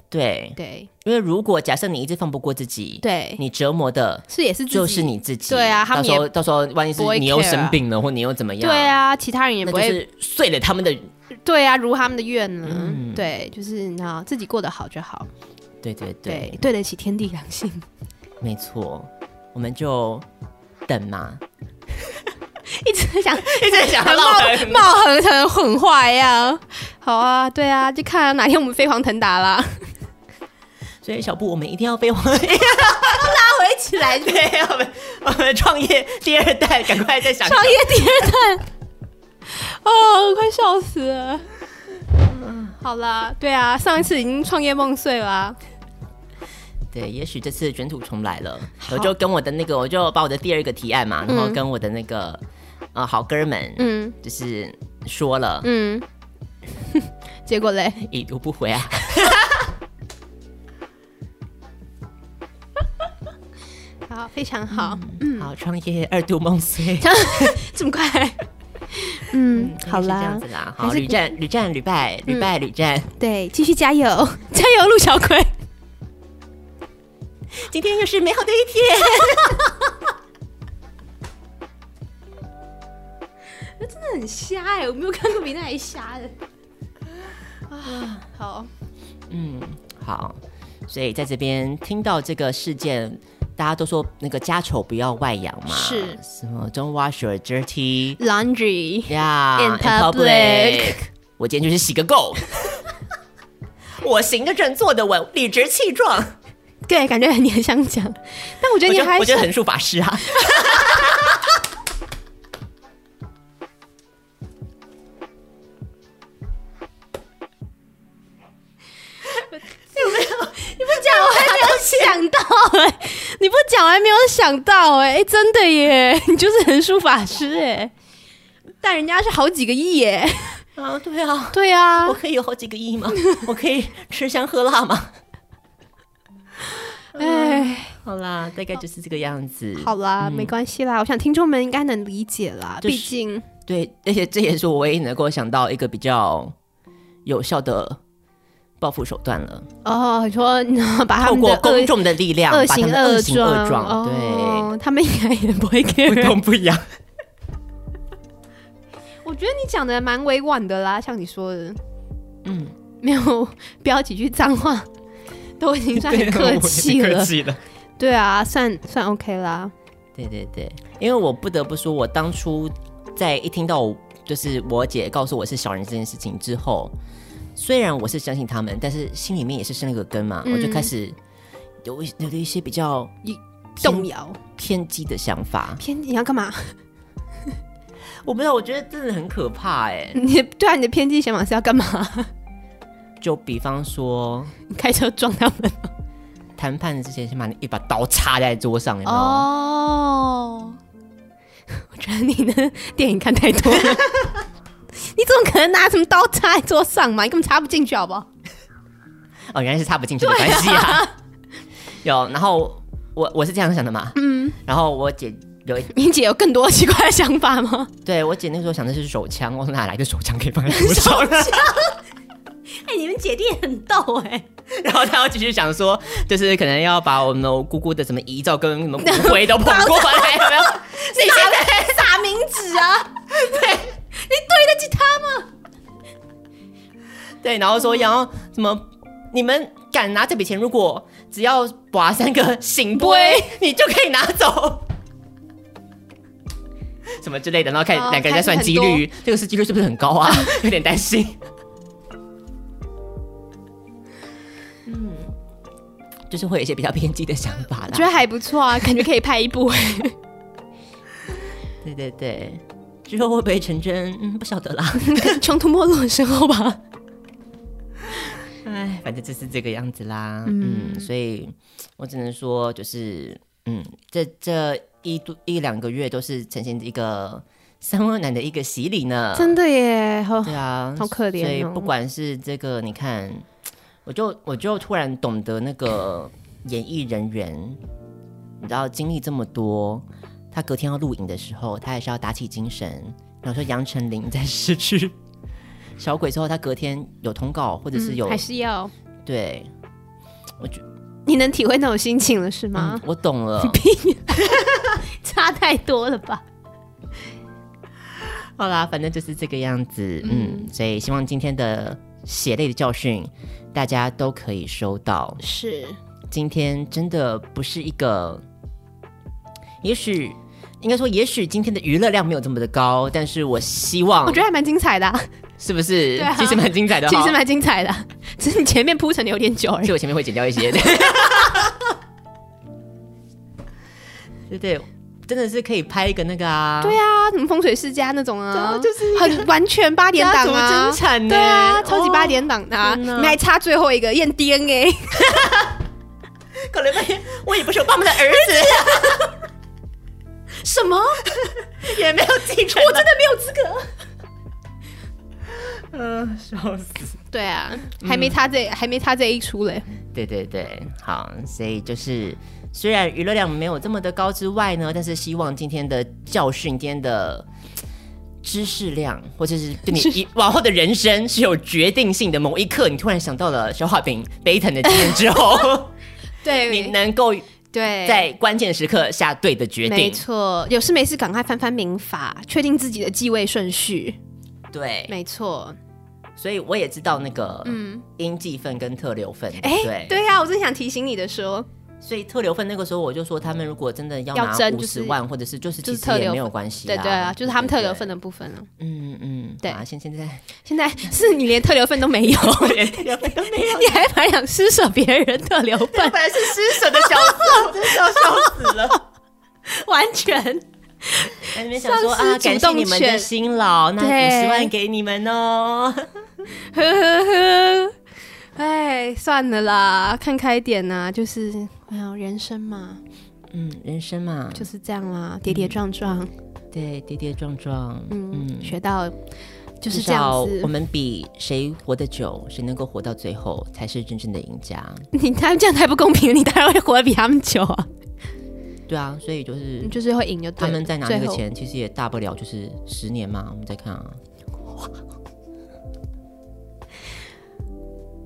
对，对因为如果假设你一直放不过自己，对，你折磨的是也是就是你自己。对啊他们也到时候到时候万一是你又生病了，或你又怎么样，对，啊，其他人也不会、是碎了他们的。对啊，如他们的愿呢。嗯对，就是你知道自己过得好就好，对对对对，，对得起天地良心。没错，我们就等嘛，一直想一直想冒唠很冒横成混话一样。好啊，对啊，就看哪天我们飞黄腾达啦，所以小布，我们一定要飞黄，拉回起来，对，我们我们创业第二代，赶快再想创业第二代。哦，快笑死了。嗯 好啦，对啊，上一次已经创业梦碎了啊、对，也许这次卷土重来了，我就跟我的那个，我就把我的第二个提案嘛，然后跟我的那个呃好哥们，嗯。就是说了，嗯，结果嘞，已读不回啊。好，非常好，嗯好，创业二度梦碎，这么快，嗯，好是这啦样子啦。好，屡战屡战屡败，屡败屡战。对，继续加油，加油，陆小葵。今天又是美好的一天。真的很瞎哎、我没有看过比那还瞎的。啊，好，嗯，好，所以在这边听到这个事件，大家都说那个家丑不要外扬嘛，是。什么 Don't wash your dirty laundry，yeah In public 我今天就是洗个够，我行得正，坐得稳，理直气壮。对，感觉你很想讲，但我觉得你还就我觉得是横竖法师啊，想到哎、你不讲我还没有想到哎、哎真的耶，你就是横竖法师哎、但人家是好几个亿耶，啊，对啊，对啊。我，可以有好几个亿吗？我可以吃香喝辣吗？哎，好啦，大概就是这个样子。好啦，没关系啦，我想听众们应该能理解啦，就是毕竟。对，而且这也是我唯一能够想到一个比较有效的报复手段了。哦，你说你要把他透们的恶过公众的力量，恶行恶行恶状，状，哦，他们应该也不会对，不。痛不痒。我觉得你讲的蛮委婉的啦，像你说的，嗯，没有标几句脏话，都已经算很客气了 客。气了。对啊，算算 OK 啦。对对对，因为我不得不说，我当初在一听到我就是我姐告诉我是小人这件事情之后，虽然我是相信他们，但是心里面也是生了个根嘛，嗯我就开始有一有了一些比较一偏动摇偏激的想法。偏你要干嘛？我不知道，我觉得真的很可怕哎。你的对啊，你的偏激想法是要干嘛？就比方说你开车撞他们？谈判之前，先把你一把刀插在桌上，有没有？哦，我觉得你的电影看太多了。你怎么可能拿什么刀插在桌上嘛？你根本插不进去，好不好？哦，原来是插不进去的关系啊。有，然后我我是这样想的嘛，嗯，然后我姐有一你姐有更多奇怪的想法吗？对我姐那时候想的是手枪，我说哪来的手枪可以放在桌上呢？哎、你们姐弟很逗哎、然后她要继续想说，就是可能要把我们的姑姑的什么遗照跟什么骨灰都捧过来，有没有？你现在撒冥纸啊！对，你对得起他吗？对，然后说要什么？你们敢拿这笔钱，如果只要拔三个醒杯，你就可以拿走。什么之类的，然后开始哦两个人在算几率，这个是几率是不是很高啊？有点担心。嗯，就是会有一些比较偏激的想法啦。觉得还不错啊，感觉可以拍一部。对 对对，之后会不会成真？嗯，不晓得啦。穷途末路的时候吧。哎，反正就是这个样子啦。嗯，所以我只能说，就是嗯，这这一度一两个月都是呈现一个三温暖的一个洗礼呢。真的耶，好对啊，好可怜哦所以不管是这个，你看，我就我就突然懂得那个演艺人员，你知道经历这么多，他隔天要录影的时候，他还是要打起精神。然后说杨丞琳在失去小鬼之后，他隔天有通告，或者是有、还是要对，我觉你能体会那种心情了是吗嗯？，我懂了。差太多了吧？好啦，反正就是这个样子，嗯，所以希望今天的血泪的教训，大家都可以收到。是，今天真的不是一个，也许应该说，也许今天的娱乐量没有这么的高，但是我希望，我觉得还蛮精彩的啊、是不是？对啊。其实蛮精彩的，其实蛮精彩的。啊，只是你前面铺陈的有点久而已。所以。我前面会剪掉一些。对对，真的是可以拍一个那个啊，对啊，什么风水世家那种啊，啊就是。很完全八点档家啊族，真产呢，对啊，超级八哦，点档的、啊，你们还差最后一个验 DNA，可能发现我也不是我爸妈的儿子，什么？也没有继承，我真的没有资格。嗯，笑死。对啊，还没差这，还没差这一出嘞。对对对，好，所以就是虽然娱乐量没有这么的高之外呢，但是希望今天的教训、今天的知识量，或者是对你 以往后的人生是有决定性的。某一刻，你突然想到了小画饼悲疼的经验之后，对你能够对，在关键时刻下对的决定。没定。错，有事没事赶快翻翻民法，确定自己的继位顺序。对，没错，所以我也知道那个嗯。应继分跟特留分，哎、对。对呀、我正想提醒你的说，所以特留份那个时候我就说，他们如果真的要要拿五十万，或者是就是就是特留其实也没有关系对对啊，就是他们特留份的。部分了。嗯嗯，对啊，现现在现在是你连特留份都没有，连特留分都没有，你还还想施舍别人特留分，本来是施舍的角色，我真的是要笑死了。完全那你们想说啊，感谢你们的辛劳，那五十万给你们哦。呵呵呵。哎，算了啦，看开点呐、就是哎呀，人生嘛嗯，人生嘛，就是这样啦，跌跌撞撞，对，跌跌撞撞，嗯，嗯，学到就是至这样子我。们比谁活得久，谁能够活到最后，才是真正的赢家。你他们这样太不公平了，你当然会活得比他们久啊，对啊，所以就是就是会赢就对。他们在拿那个钱，其实也大不了就是十年嘛，我们再看啊。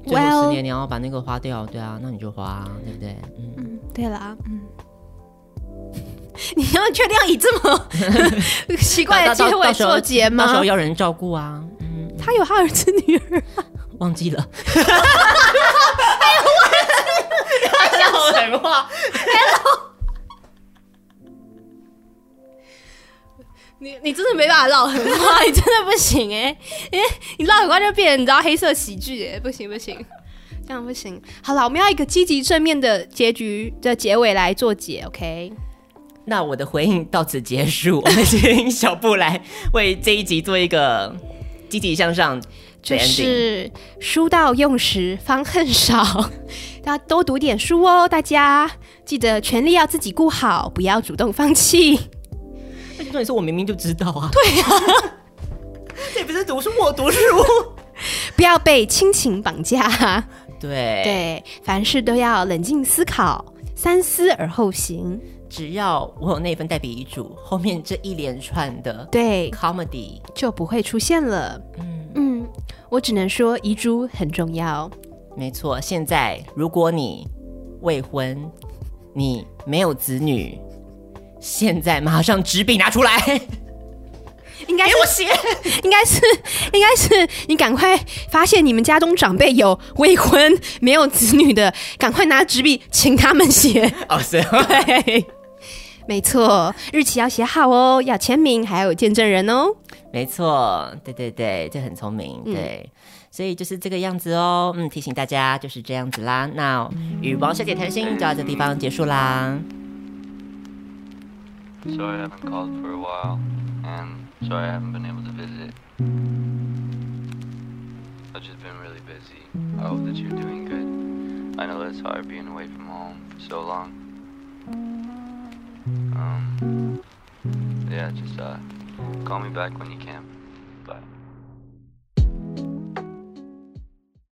最后十年你要把那个花掉，对啊，那你就花、啊，对不对？嗯，嗯，对啦，嗯。你要确定要以这么 奇怪的结尾做结到时候？要人照顾啊，嗯，他有他儿子女儿，忘记了。笑狠话，你你真的没办法唠狠话，你真的不行哎、哎、你唠狠话就变成你知道黑色喜剧哎、不行不行，这样不行。好了，我们要一个积极正面的结局的结尾来做结，OK？那我的回应到此结束，我们请小布来为这一集做一个积极向上的就。是书到用时方恨少，大家多读点书哦，大家记得权利要自己顾好，不要主动放弃。而且重点是我明明就知道啊，对啊，这也不是读书，我读书。不要被亲情绑架。对对，凡事都要冷静思考，三思而后行。只要我有那份代笔遗嘱，后面这一连串的对，comedy，就不会出现了。嗯，嗯，我只能说遗嘱很重要。没错。现在如果你未婚，你没有子女，现在马上纸笔拿出来，应该是给我写。应该是，应该是你赶快发现你们家中长辈有未婚没有子女的，赶快拿纸笔请他们写。哦，是。对，没错，日期要写好哦，要签名，还要有见证人哦。没错，对对对，这很聪明，嗯对，所以就是这个样子哦。嗯，提醒大家就是这样子啦。那与王小姐谈心就到这地方结束啦。Sorry I haven't called for a while, and sorry I haven't been able to visit. I've just been really busy. I hope that you're doing good. I know that's hard being away from home for so long. Um, yeah, just uh, call me back when you can.